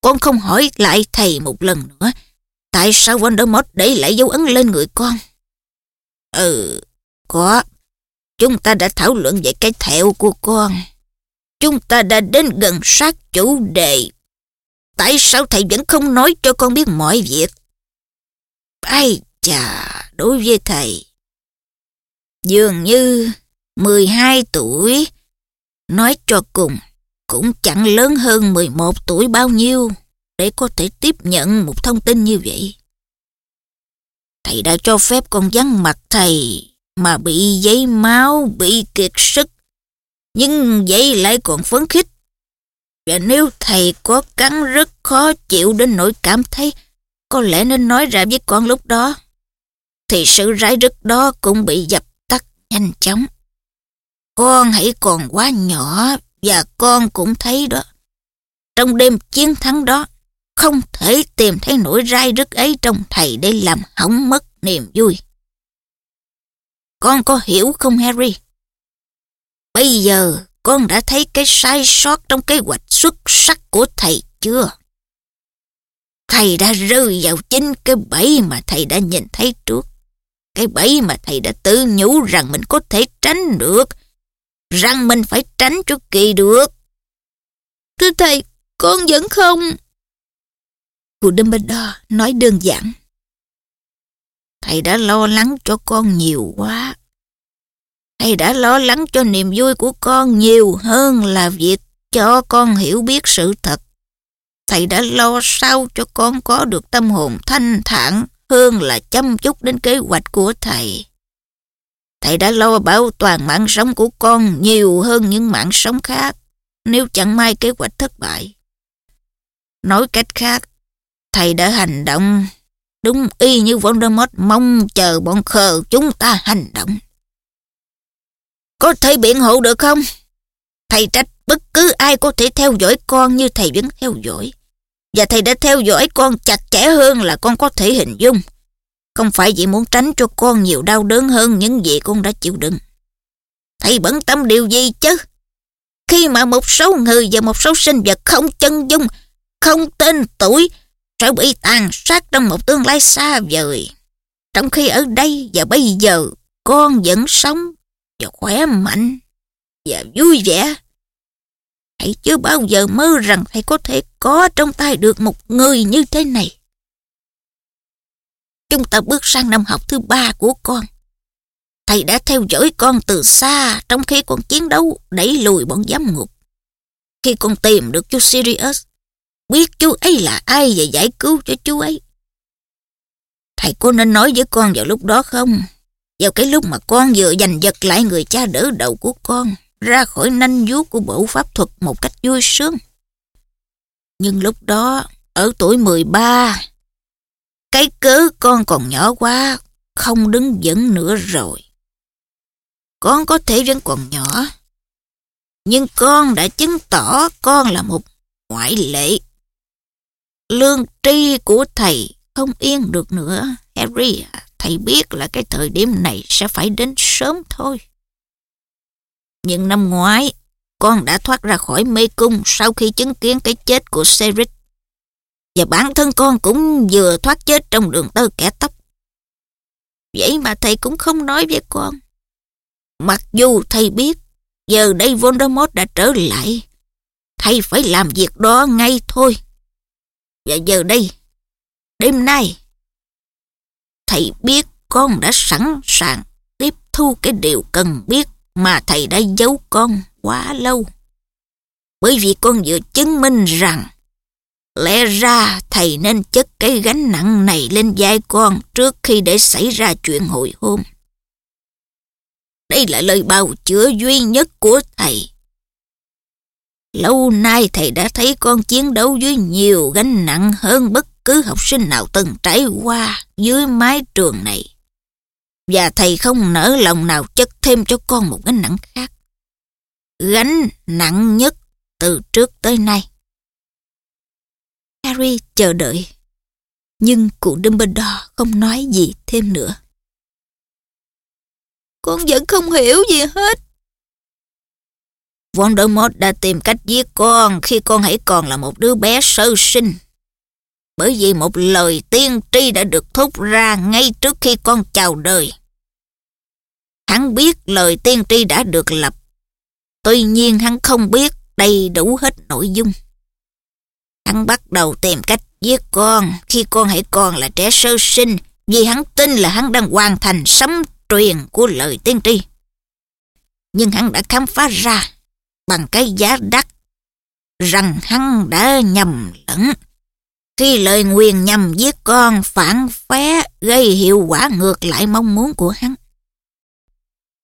con không hỏi lại thầy một lần nữa, tại sao Voldemort để lại dấu ấn lên người con? Ừ, có. Chúng ta đã thảo luận về cái thẹo của con. Chúng ta đã đến gần sát chủ đề. Tại sao thầy vẫn không nói cho con biết mọi việc? Ai chà, đối với thầy, dường như 12 tuổi, nói cho cùng, cũng chẳng lớn hơn 11 tuổi bao nhiêu để có thể tiếp nhận một thông tin như vậy. Thầy đã cho phép con vắng mặt thầy mà bị giấy máu, bị kiệt sức, nhưng vậy lại còn phấn khích. Và nếu thầy có cắn rất khó chịu đến nỗi cảm thấy có lẽ nên nói ra với con lúc đó, thì sự rải rứt đó cũng bị dập tắt nhanh chóng. Con hãy còn quá nhỏ và con cũng thấy đó. Trong đêm chiến thắng đó, không thể tìm thấy nỗi rai rứt ấy trong thầy để làm hỏng mất niềm vui. Con có hiểu không Harry? Bây giờ con đã thấy cái sai sót trong kế hoạch xuất sắc của thầy chưa? Thầy đã rơi vào chính cái bẫy mà thầy đã nhìn thấy trước. Cái bẫy mà thầy đã tự nhủ rằng mình có thể tránh được. Rằng mình phải tránh cho kỳ được. Thưa thầy, con vẫn không... Cụ Dumbledore nói đơn giản. Thầy đã lo lắng cho con nhiều quá. Thầy đã lo lắng cho niềm vui của con nhiều hơn là việc cho con hiểu biết sự thật. Thầy đã lo sao cho con có được tâm hồn thanh thản hơn là chăm chút đến kế hoạch của thầy. Thầy đã lo bảo toàn mạng sống của con nhiều hơn những mạng sống khác nếu chẳng may kế hoạch thất bại. Nói cách khác, thầy đã hành động đúng y như Voldemort mong chờ bọn khờ chúng ta hành động. Có thể biện hộ được không? Thầy trách bất cứ ai có thể theo dõi con như thầy vẫn theo dõi. Và thầy đã theo dõi con chặt chẽ hơn là con có thể hình dung. Không phải vì muốn tránh cho con nhiều đau đớn hơn những gì con đã chịu đựng. Thầy bận tâm điều gì chứ? Khi mà một số người và một số sinh vật không chân dung, không tên tuổi, sẽ bị tàn sát trong một tương lai xa vời. Trong khi ở đây và bây giờ, con vẫn sống và khỏe mạnh và vui vẻ thầy chưa bao giờ mơ rằng thầy có thể có trong tay được một người như thế này. Chúng ta bước sang năm học thứ ba của con. Thầy đã theo dõi con từ xa trong khi con chiến đấu đẩy lùi bọn giám ngục. Khi con tìm được chú Sirius, biết chú ấy là ai và giải cứu cho chú ấy. Thầy có nên nói với con vào lúc đó không? Vào cái lúc mà con vừa giành giật lại người cha đỡ đầu của con ra khỏi nanh vuốt của bộ pháp thuật một cách vui sướng. Nhưng lúc đó, ở tuổi 13, cái cớ con còn nhỏ quá, không đứng vững nữa rồi. Con có thể vẫn còn nhỏ, nhưng con đã chứng tỏ con là một ngoại lệ. Lương tri của thầy không yên được nữa, Harry à. Thầy biết là cái thời điểm này sẽ phải đến sớm thôi. Nhưng năm ngoái, con đã thoát ra khỏi mê cung sau khi chứng kiến cái chết của Cedric. Và bản thân con cũng vừa thoát chết trong đường tơ kẻ tóc. Vậy mà thầy cũng không nói với con. Mặc dù thầy biết, giờ đây Voldemort đã trở lại. Thầy phải làm việc đó ngay thôi. Và giờ đây, đêm nay, thầy biết con đã sẵn sàng tiếp thu cái điều cần biết mà thầy đã giấu con quá lâu. Bởi vì con vừa chứng minh rằng lẽ ra thầy nên chất cái gánh nặng này lên vai con trước khi để xảy ra chuyện hồi hôm. Đây là lời bào chữa duy nhất của thầy. Lâu nay thầy đã thấy con chiến đấu với nhiều gánh nặng hơn bất cứ học sinh nào từng trải qua dưới mái trường này. Và thầy không nỡ lòng nào chất thêm cho con một gánh nặng khác. Gánh nặng nhất từ trước tới nay. Harry chờ đợi. Nhưng cụ Dumbledore không nói gì thêm nữa. Con vẫn không hiểu gì hết. Voldemort đã tìm cách giết con khi con hãy còn là một đứa bé sơ sinh. Bởi vì một lời tiên tri đã được thúc ra ngay trước khi con chào đời. Hắn biết lời tiên tri đã được lập. Tuy nhiên hắn không biết đầy đủ hết nội dung. Hắn bắt đầu tìm cách giết con khi con hãy còn là trẻ sơ sinh, vì hắn tin là hắn đang hoàn thành sấm truyền của lời tiên tri. Nhưng hắn đã khám phá ra bằng cái giá đắt rằng hắn đã nhầm lẫn khi lời nguyền nhằm giết con phản phé gây hiệu quả ngược lại mong muốn của hắn.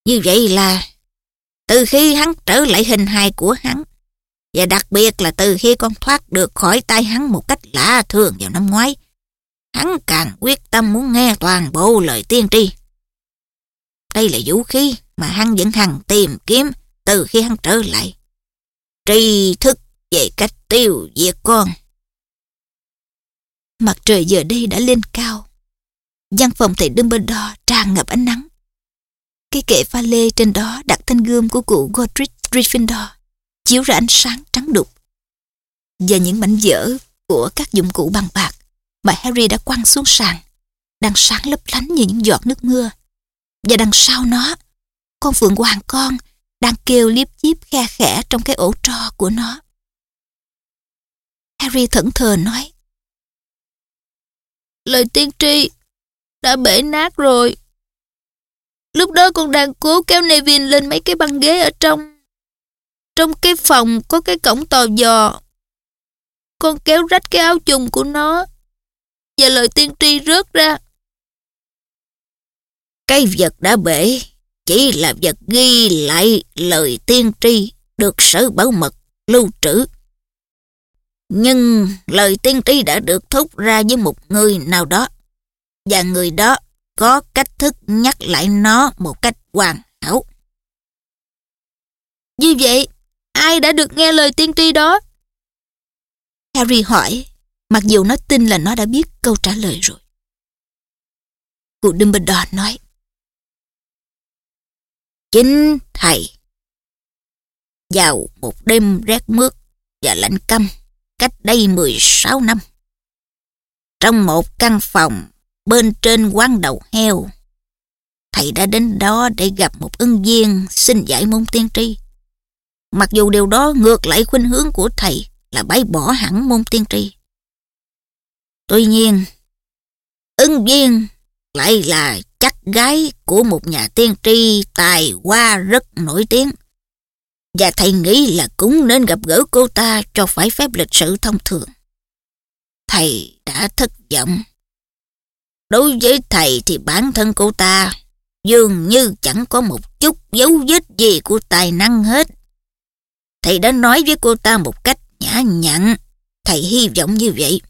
Như vậy là từ khi hắn trở lại hình hài của hắn, và đặc biệt là từ khi con thoát được khỏi tay hắn một cách lạ thường vào năm ngoái, hắn càng quyết tâm muốn nghe toàn bộ lời tiên tri. Đây là vũ khí mà hắn vẫn hằng tìm kiếm từ khi hắn trở lại. Tri thức về cách tiêu diệt con. Mặt trời giờ đây đã lên cao. Văn phòng thầy Dumbledore tràn ngập ánh nắng. Cái kệ pha lê trên đó đặt thanh gươm của cụ Godric Gryffindor chiếu ra ánh sáng trắng đục. Và những mảnh vỡ của các dụng cụ bằng bạc mà Harry đã quăng xuống sàn đang sáng lấp lánh như những giọt nước mưa. Và đằng sau nó, con phượng hoàng con đang kêu liếp chíp khe khẽ trong cái ổ tro của nó. Harry thẫn thờ nói. Lời tiên tri đã bể nát rồi. Lúc đó con đang cố kéo Nevin lên mấy cái băng ghế ở trong. Trong cái phòng có cái cổng tò dò. Con kéo rách cái áo chùng của nó. Và lời tiên tri rớt ra. Cái vật đã bể chỉ là vật ghi lại lời tiên tri được sở bảo mật lưu trữ. Nhưng lời tiên tri đã được thúc ra với một người nào đó và người đó có cách thức nhắc lại nó một cách hoàn hảo. Như vậy, ai đã được nghe lời tiên tri đó? Harry hỏi, mặc dù nó tin là nó đã biết câu trả lời rồi. Cụ Dumbledore nói, Chính thầy. Vào một đêm rét mướt và lạnh căm cách đây 16 năm. Trong một căn phòng bên trên quán đầu heo, thầy đã đến đó để gặp một ứng viên xin giải môn tiên tri. Mặc dù điều đó ngược lại khuynh hướng của thầy là bãi bỏ hẳn môn tiên tri. Tuy nhiên, ứng viên lại là chắc gái của một nhà tiên tri tài hoa rất nổi tiếng. Và thầy nghĩ là cũng nên gặp gỡ cô ta cho phải phép lịch sự thông thường. Thầy đã thất vọng. Đối với thầy thì bản thân cô ta dường như chẳng có một chút dấu vết gì của tài năng hết. Thầy đã nói với cô ta một cách nhã nhặn. Thầy hy vọng như vậy,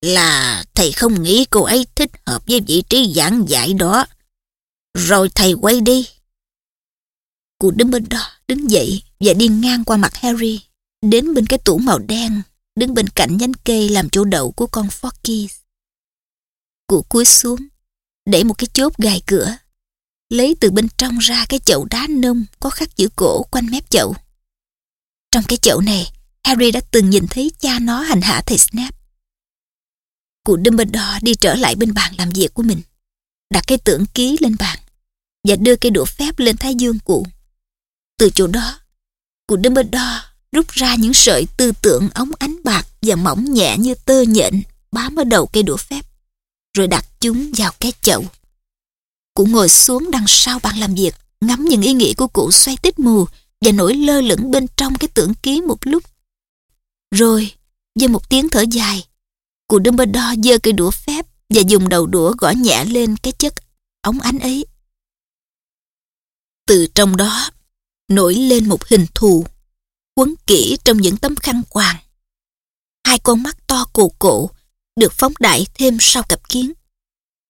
là thầy không nghĩ cô ấy thích hợp với vị trí giảng dạy đó. Rồi thầy quay đi. Cụ Dumbledore đứng dậy và đi ngang qua mặt Harry, đến bên cái tủ màu đen, đứng bên cạnh nhánh cây làm chỗ đậu của con Forky. Cụ cúi xuống, đẩy một cái chốt gài cửa, lấy từ bên trong ra cái chậu đá nung có khắc chữ cổ quanh mép chậu. Trong cái chậu này, Harry đã từng nhìn thấy cha nó hành hạ thầy Snape. Cụ Dumbledore đi trở lại bên bàn làm việc của mình, đặt cái tưởng ký lên bàn và đưa cây đũa phép lên thái dương cụ. Từ chỗ đó, cụ Dumbledore rút ra những sợi tư tưởng ống ánh bạc và mỏng nhẹ như tơ nhện bám ở đầu cây đũa phép, rồi đặt chúng vào cái chậu. Cụ ngồi xuống đằng sau bàn làm việc, ngắm những ý nghĩ của cụ xoay tít mù và nổi lơ lửng bên trong cái tưởng ký một lúc. Rồi, với một tiếng thở dài, cụ Dumbledore giơ cây đũa phép và dùng đầu đũa gõ nhẹ lên cái chất ống ánh ấy. Từ trong đó, nổi lên một hình thù, quấn kỹ trong những tấm khăn quàng. Hai con mắt to cổ cổ được phóng đại thêm sau cặp kiến.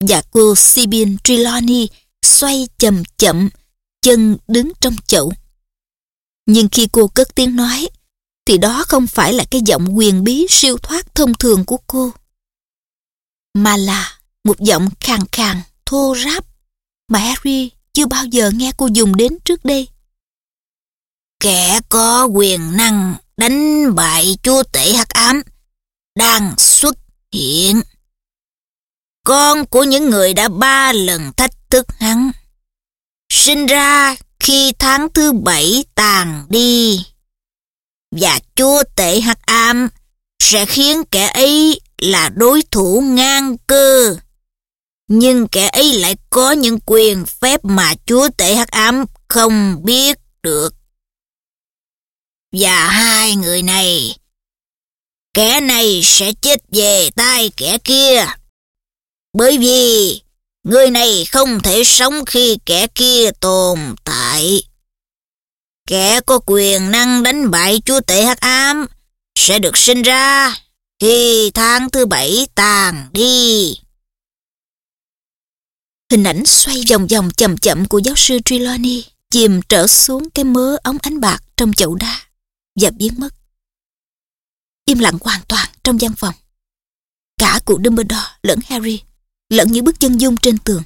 Và cô Sibin Trelawney xoay chậm chậm, chân đứng trong chậu. Nhưng khi cô cất tiếng nói, thì đó không phải là cái giọng quyền bí siêu thoát thông thường của cô, mà là một giọng khàn khàn, thô ráp mà Harry chưa bao giờ nghe cô dùng đến trước đây. Kẻ có quyền năng đánh bại chúa tể hắc ám đang xuất hiện. Con của những người đã ba lần thách thức hắn. Sinh ra khi tháng thứ bảy tàn đi. Và chúa tể hắc ám sẽ khiến kẻ ấy là đối thủ ngang cơ. Nhưng kẻ ấy lại có những quyền phép mà chúa tể hắc ám không biết được. Và hai người này, kẻ này sẽ chết về tay kẻ kia. Bởi vì người này không thể sống khi kẻ kia tồn tại. Kẻ có quyền năng đánh bại chúa tể hắc ám sẽ được sinh ra khi tháng thứ bảy tàn đi. Hình ảnh xoay vòng vòng chậm chậm của giáo sư Trelawney chìm trở xuống cái mớ ống ánh bạc trong chậu đá và biến mất. Im lặng hoàn toàn trong gian phòng. Cả cụ Dumbledore lẫn Harry lẫn những bức chân dung trên tường.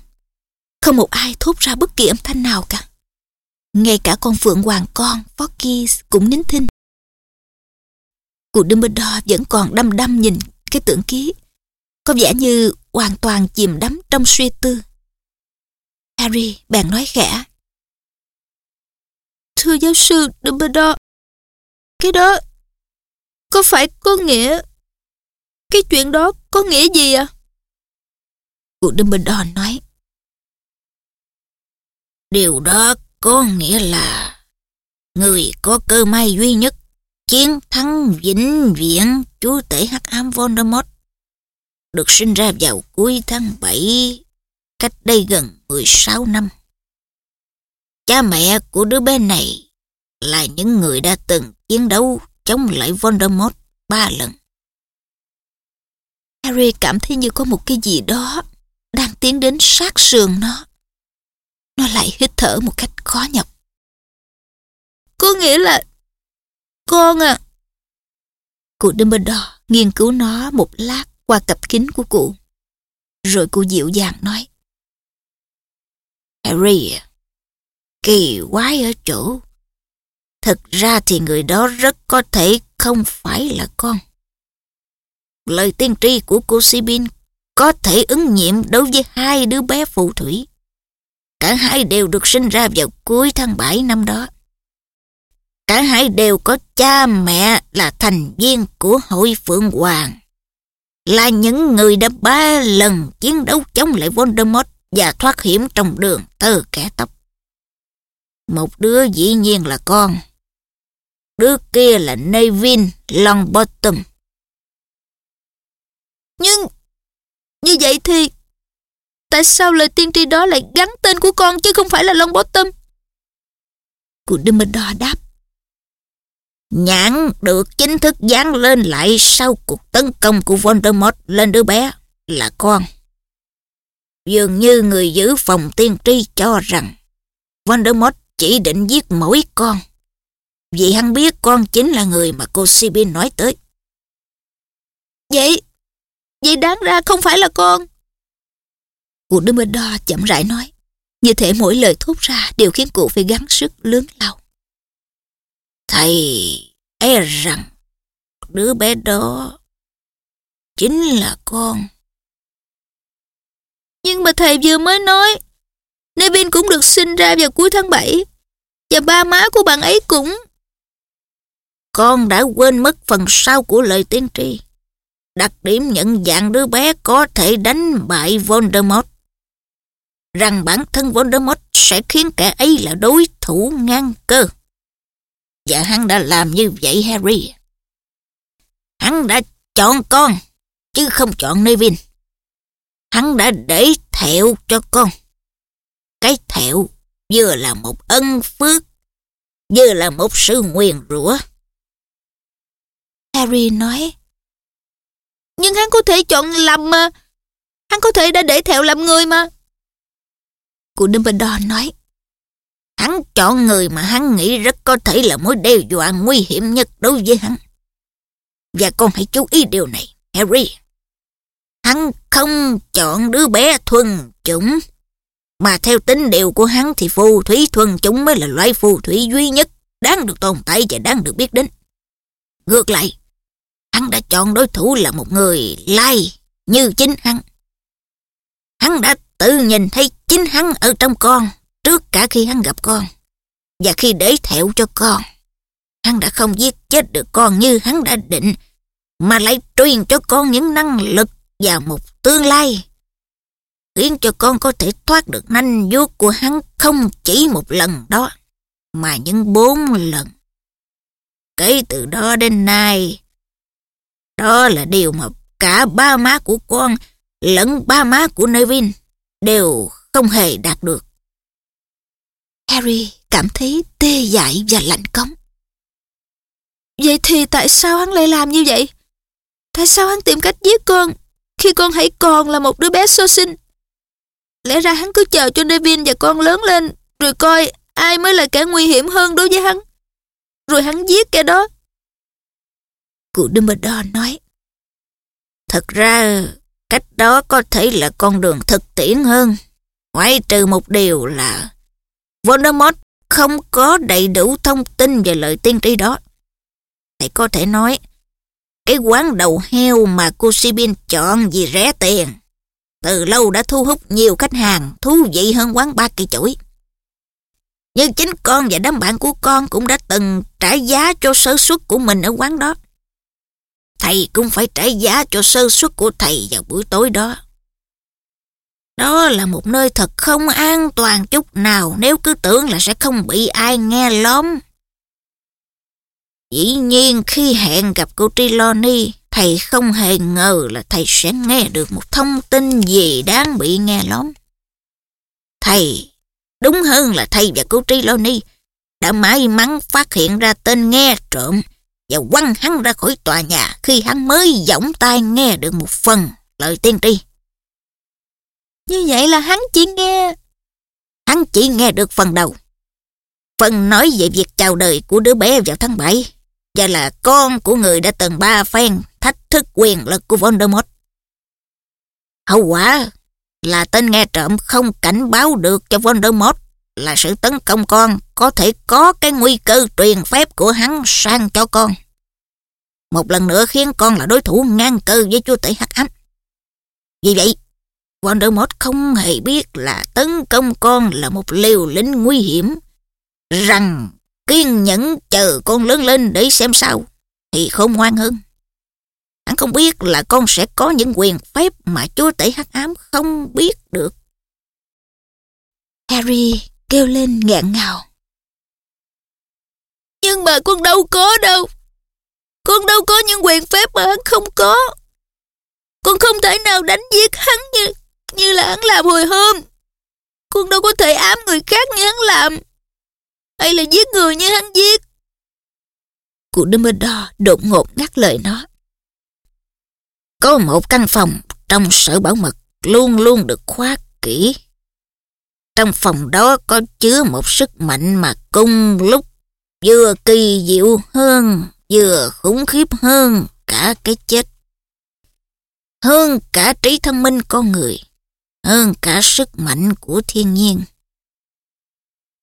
Không một ai thốt ra bất kỳ âm thanh nào cả. Ngay cả con phượng hoàng con, Forky cũng nín thinh. Cụ Dumbledore vẫn còn đăm đăm nhìn cái tưởng ký. Có vẻ như hoàn toàn chìm đắm trong suy tư. Harry bèn nói khẽ. Thưa giáo sư Dumbledore, cái đó có phải có nghĩa... Cái chuyện đó có nghĩa gì à? Cụ Dumbledore nói. Điều đó có nghĩa là người có cơ may duy nhất, chiến thắng vĩnh viễn chúa tể hắc ám Voldemort, được sinh ra vào cuối tháng 7 cách đây gần 16 năm. Cha mẹ của đứa bé này là những người đã từng chiến đấu chống lại Voldemort ba lần. Harry cảm thấy như có một cái gì đó đang tiến đến sát sườn nó. Nó lại hít thở một cách khó nhọc. Có nghĩa là con à. Cụ Dumbledore nghiên cứu nó một lát qua cặp kính của cụ. Rồi cụ dịu dàng nói. Harry à, kỳ quái ở chỗ. Thực ra thì người đó rất có thể không phải là con. Lời tiên tri của cô Sibin có thể ứng nghiệm đối với hai đứa bé phù thủy. Cả hai đều được sinh ra vào cuối tháng 7 năm đó. Cả hai đều có cha mẹ là thành viên của hội Phượng Hoàng. Là những người đã ba lần chiến đấu chống lại Voldemort và thoát hiểm trong đường tơ kẻ tóc. Một đứa dĩ nhiên là con. Đứa kia là Nevin Longbottom. Nhưng, như vậy thì, tại sao lời tiên tri đó lại gắn tên của con chứ không phải là Longbottom? Cụ Dumbledore đáp. Nhãn được chính thức dán lên lại sau cuộc tấn công của Voldemort lên đứa bé là con. Dường như người giữ phòng tiên tri cho rằng Voldemort chỉ định giết mỗi con. Vì hắn biết con chính là người mà cô Sibin nói tới. Vậy, vậy đáng ra không phải là con. Cụ Dumbledore chậm rãi nói. Như thể mỗi lời thốt ra đều khiến cụ phải gắng sức lớn lao. Thầy e rằng đứa bé đó chính là con. Nhưng mà thầy vừa mới nói Nevin cũng được sinh ra vào cuối tháng 7 và ba má của bạn ấy cũng... Con đã quên mất phần sau của lời tiên tri. Đặc điểm nhận dạng đứa bé có thể đánh bại Voldemort. rằng bản thân Voldemort sẽ khiến kẻ ấy là đối thủ ngang cơ. Và hắn đã làm như vậy Harry. Hắn đã chọn con, chứ không chọn Nevin. Hắn đã để thẹo cho con. Cái thẹo vừa là một ân phước, vừa là một sự nguyền rủa. Harry nói, Nhưng hắn có thể chọn lầm mà. Hắn có thể đã để thẹo làm người mà. Cụ Dumbledore nói, Hắn chọn người mà hắn nghĩ rất có thể là mối đe dọa nguy hiểm nhất đối với hắn. Và con hãy chú ý điều này, Harry. Hắn không chọn đứa bé thuần chủng. Mà theo tính điều của hắn thì phù thủy thuần chủng mới là loại phù thủy duy nhất đáng được tồn tại và đáng được biết đến. Ngược lại, hắn đã chọn đối thủ là một người lai như chính hắn. Hắn đã tự nhìn thấy chính hắn ở trong con trước cả khi hắn gặp con. Và khi để thẹo cho con, hắn đã không giết chết được con như hắn đã định, mà lại truyền cho con những năng lực và một tương lai, khiến cho con có thể thoát được nanh vuốt của hắn không chỉ một lần đó, mà những bốn lần. Kể từ đó đến nay, đó là điều mà cả ba má của con lẫn ba má của Nevin đều không hề đạt được. Harry cảm thấy tê dại và lạnh cống. Vậy thì tại sao hắn lại làm như vậy? Tại sao hắn tìm cách giết con khi con hãy còn là một đứa bé sơ sinh? Lẽ ra hắn cứ chờ cho Nevin và con lớn lên, rồi coi ai mới là kẻ nguy hiểm hơn đối với hắn. Rồi hắn giết kẻ đó. Cụ Dumbledore nói Thật ra cách đó có thể là con đường thực tiễn hơn. Ngoại trừ một điều là Voldemort không có đầy đủ thông tin về lời tiên tri đó. Thầy có thể nói, cái quán đầu heo mà cô Sibin chọn vì rẻ tiền, từ lâu đã thu hút nhiều khách hàng thú vị hơn quán ba cây chuỗi. Nhưng chính con và đám bạn của con cũng đã từng trả giá cho sơ suất của mình ở quán đó. Thầy cũng phải trả giá cho sơ suất của thầy vào buổi tối đó. Đó là một nơi thật không an toàn chút nào nếu cứ tưởng là sẽ không bị ai nghe lóm. Dĩ nhiên khi hẹn gặp cô Trelawney, thầy không hề ngờ là thầy sẽ nghe được một thông tin gì đáng bị nghe lóm. Thầy, đúng hơn là thầy và cô Trelawney đã may mắn phát hiện ra tên nghe trộm và quăng hắn ra khỏi tòa nhà khi hắn mới giỏng tai nghe được một phần lời tiên tri. Như vậy là hắn chỉ nghe... Hắn chỉ nghe được phần đầu. Phần nói về việc chào đời của đứa bé vào tháng 7 và là con của người đã từng ba phen thách thức quyền lực của Voldemort. Hậu quả là tên nghe trộm không cảnh báo được cho Voldemort là sự tấn công con có thể có cái nguy cơ truyền phép của hắn sang cho con. Một lần nữa khiến con là đối thủ ngang cơ với chúa tể hắc ám. Vì vậy, Voldemort không hề biết là tấn công con là một liều lĩnh nguy hiểm, rằng kiên nhẫn chờ con lớn lên để xem sao, thì không ngoan hơn. Hắn không biết là con sẽ có những quyền phép mà chúa tể hắc ám không biết được. Harry kêu lên nghẹn ngào. Nhưng mà con đâu có đâu. Con đâu có những quyền phép mà hắn không có. Con không thể nào đánh giết hắn như như là hắn làm hồi hôm. Con đâu có thể ám người khác như hắn làm. Hay là giết người như hắn giết. Cụ Dumbledore đột ngột ngắt lời nó. Có một căn phòng trong sở bảo mật luôn luôn được khóa kỹ. Trong phòng đó có chứa một sức mạnh mà cung lúc vừa kỳ diệu hơn, vừa khủng khiếp hơn cả cái chết. Hơn cả trí thông minh con người hơn cả sức mạnh của thiên nhiên.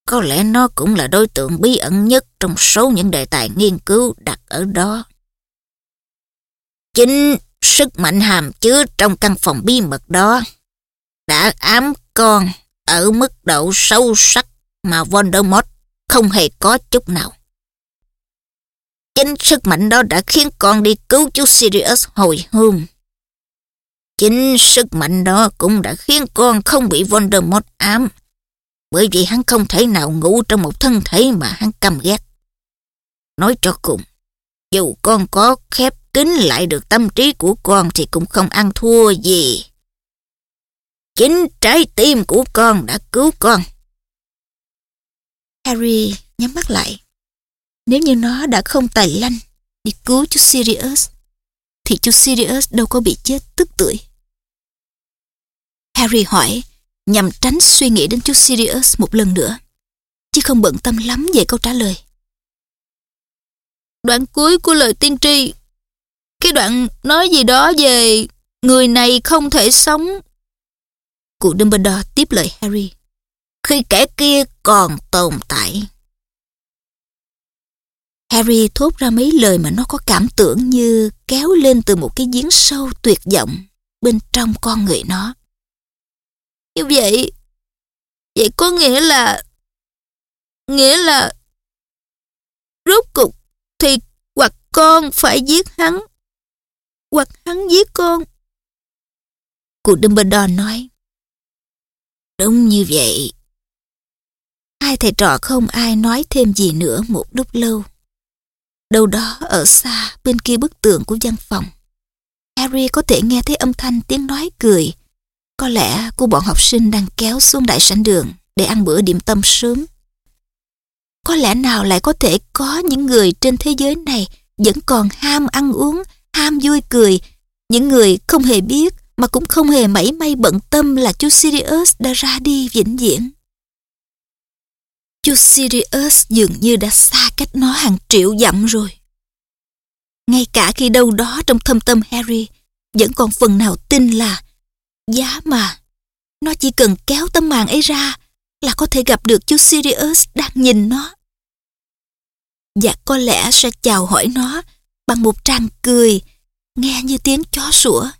Có lẽ nó cũng là đối tượng bí ẩn nhất trong số những đề tài nghiên cứu đặt ở đó. Chính sức mạnh hàm chứa trong căn phòng bí mật đó đã ám con ở mức độ sâu sắc mà Voldemort không hề có chút nào. Chính sức mạnh đó đã khiến con đi cứu chú Sirius hồi hôm. Chính sức mạnh đó cũng đã khiến con không bị Voldemort ám. Bởi vì hắn không thể nào ngủ trong một thân thể mà hắn căm ghét. Nói cho cùng, dù con có khép kín lại được tâm trí của con thì cũng không ăn thua gì. Chính trái tim của con đã cứu con. Harry nhắm mắt lại. Nếu như nó đã không tài lanh đi cứu chú Sirius, thì chú Sirius đâu có bị chết tức tuổi. Harry hỏi, nhằm tránh suy nghĩ đến chú Sirius một lần nữa, chứ không bận tâm lắm về câu trả lời. Đoạn cuối của lời tiên tri, cái đoạn nói gì đó về người này không thể sống. Cụ Dumbledore tiếp lời Harry. Khi kẻ kia còn tồn tại. Harry thốt ra mấy lời mà nó có cảm tưởng như kéo lên từ một cái giếng sâu tuyệt vọng bên trong con người nó. Như vậy, vậy có nghĩa là, nghĩa là, rốt cục thì hoặc con phải giết hắn, hoặc hắn giết con. Cụ Dumbledore nói. Đúng như vậy. Hai thầy trò không ai nói thêm gì nữa một lúc lâu. Đâu đó ở xa bên kia bức tường của văn phòng. Harry có thể nghe thấy âm thanh tiếng nói cười. Có lẽ cô bọn học sinh đang kéo xuống đại sảnh đường để ăn bữa điểm tâm sớm. Có lẽ nào lại có thể có những người trên thế giới này vẫn còn ham ăn uống, ham vui cười. Những người không hề biết mà cũng không hề mảy may bận tâm là chú Sirius đã ra đi vĩnh viễn. Chú Sirius dường như đã xa cách nó hàng triệu dặm rồi. Ngay cả khi đâu đó trong thâm tâm Harry, vẫn còn phần nào tin là giá mà nó chỉ cần kéo tấm màn ấy ra là có thể gặp được chú Sirius đang nhìn nó. Và có lẽ sẽ chào hỏi nó bằng một tràng cười, nghe như tiếng chó sủa.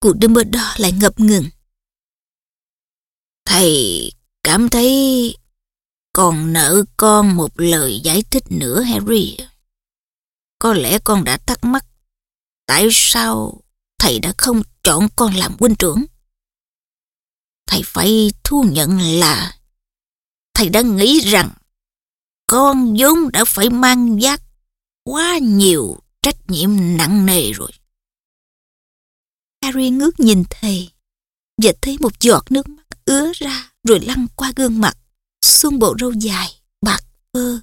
Cụ Dumbledore lại ngập ngừng. Thầy cảm thấy còn nợ con một lời giải thích nữa, Harry. Có lẽ con đã thắc mắc tại sao thầy đã không chọn con làm huynh trưởng. Thầy phải thu nhận là thầy đã nghĩ rằng con vốn đã phải mang vác quá nhiều trách nhiệm nặng nề rồi. Harry ngước nhìn thầy và thấy một giọt nước mắt ứa ra rồi lăn qua gương mặt, xuống bộ râu dài, bạc phơ.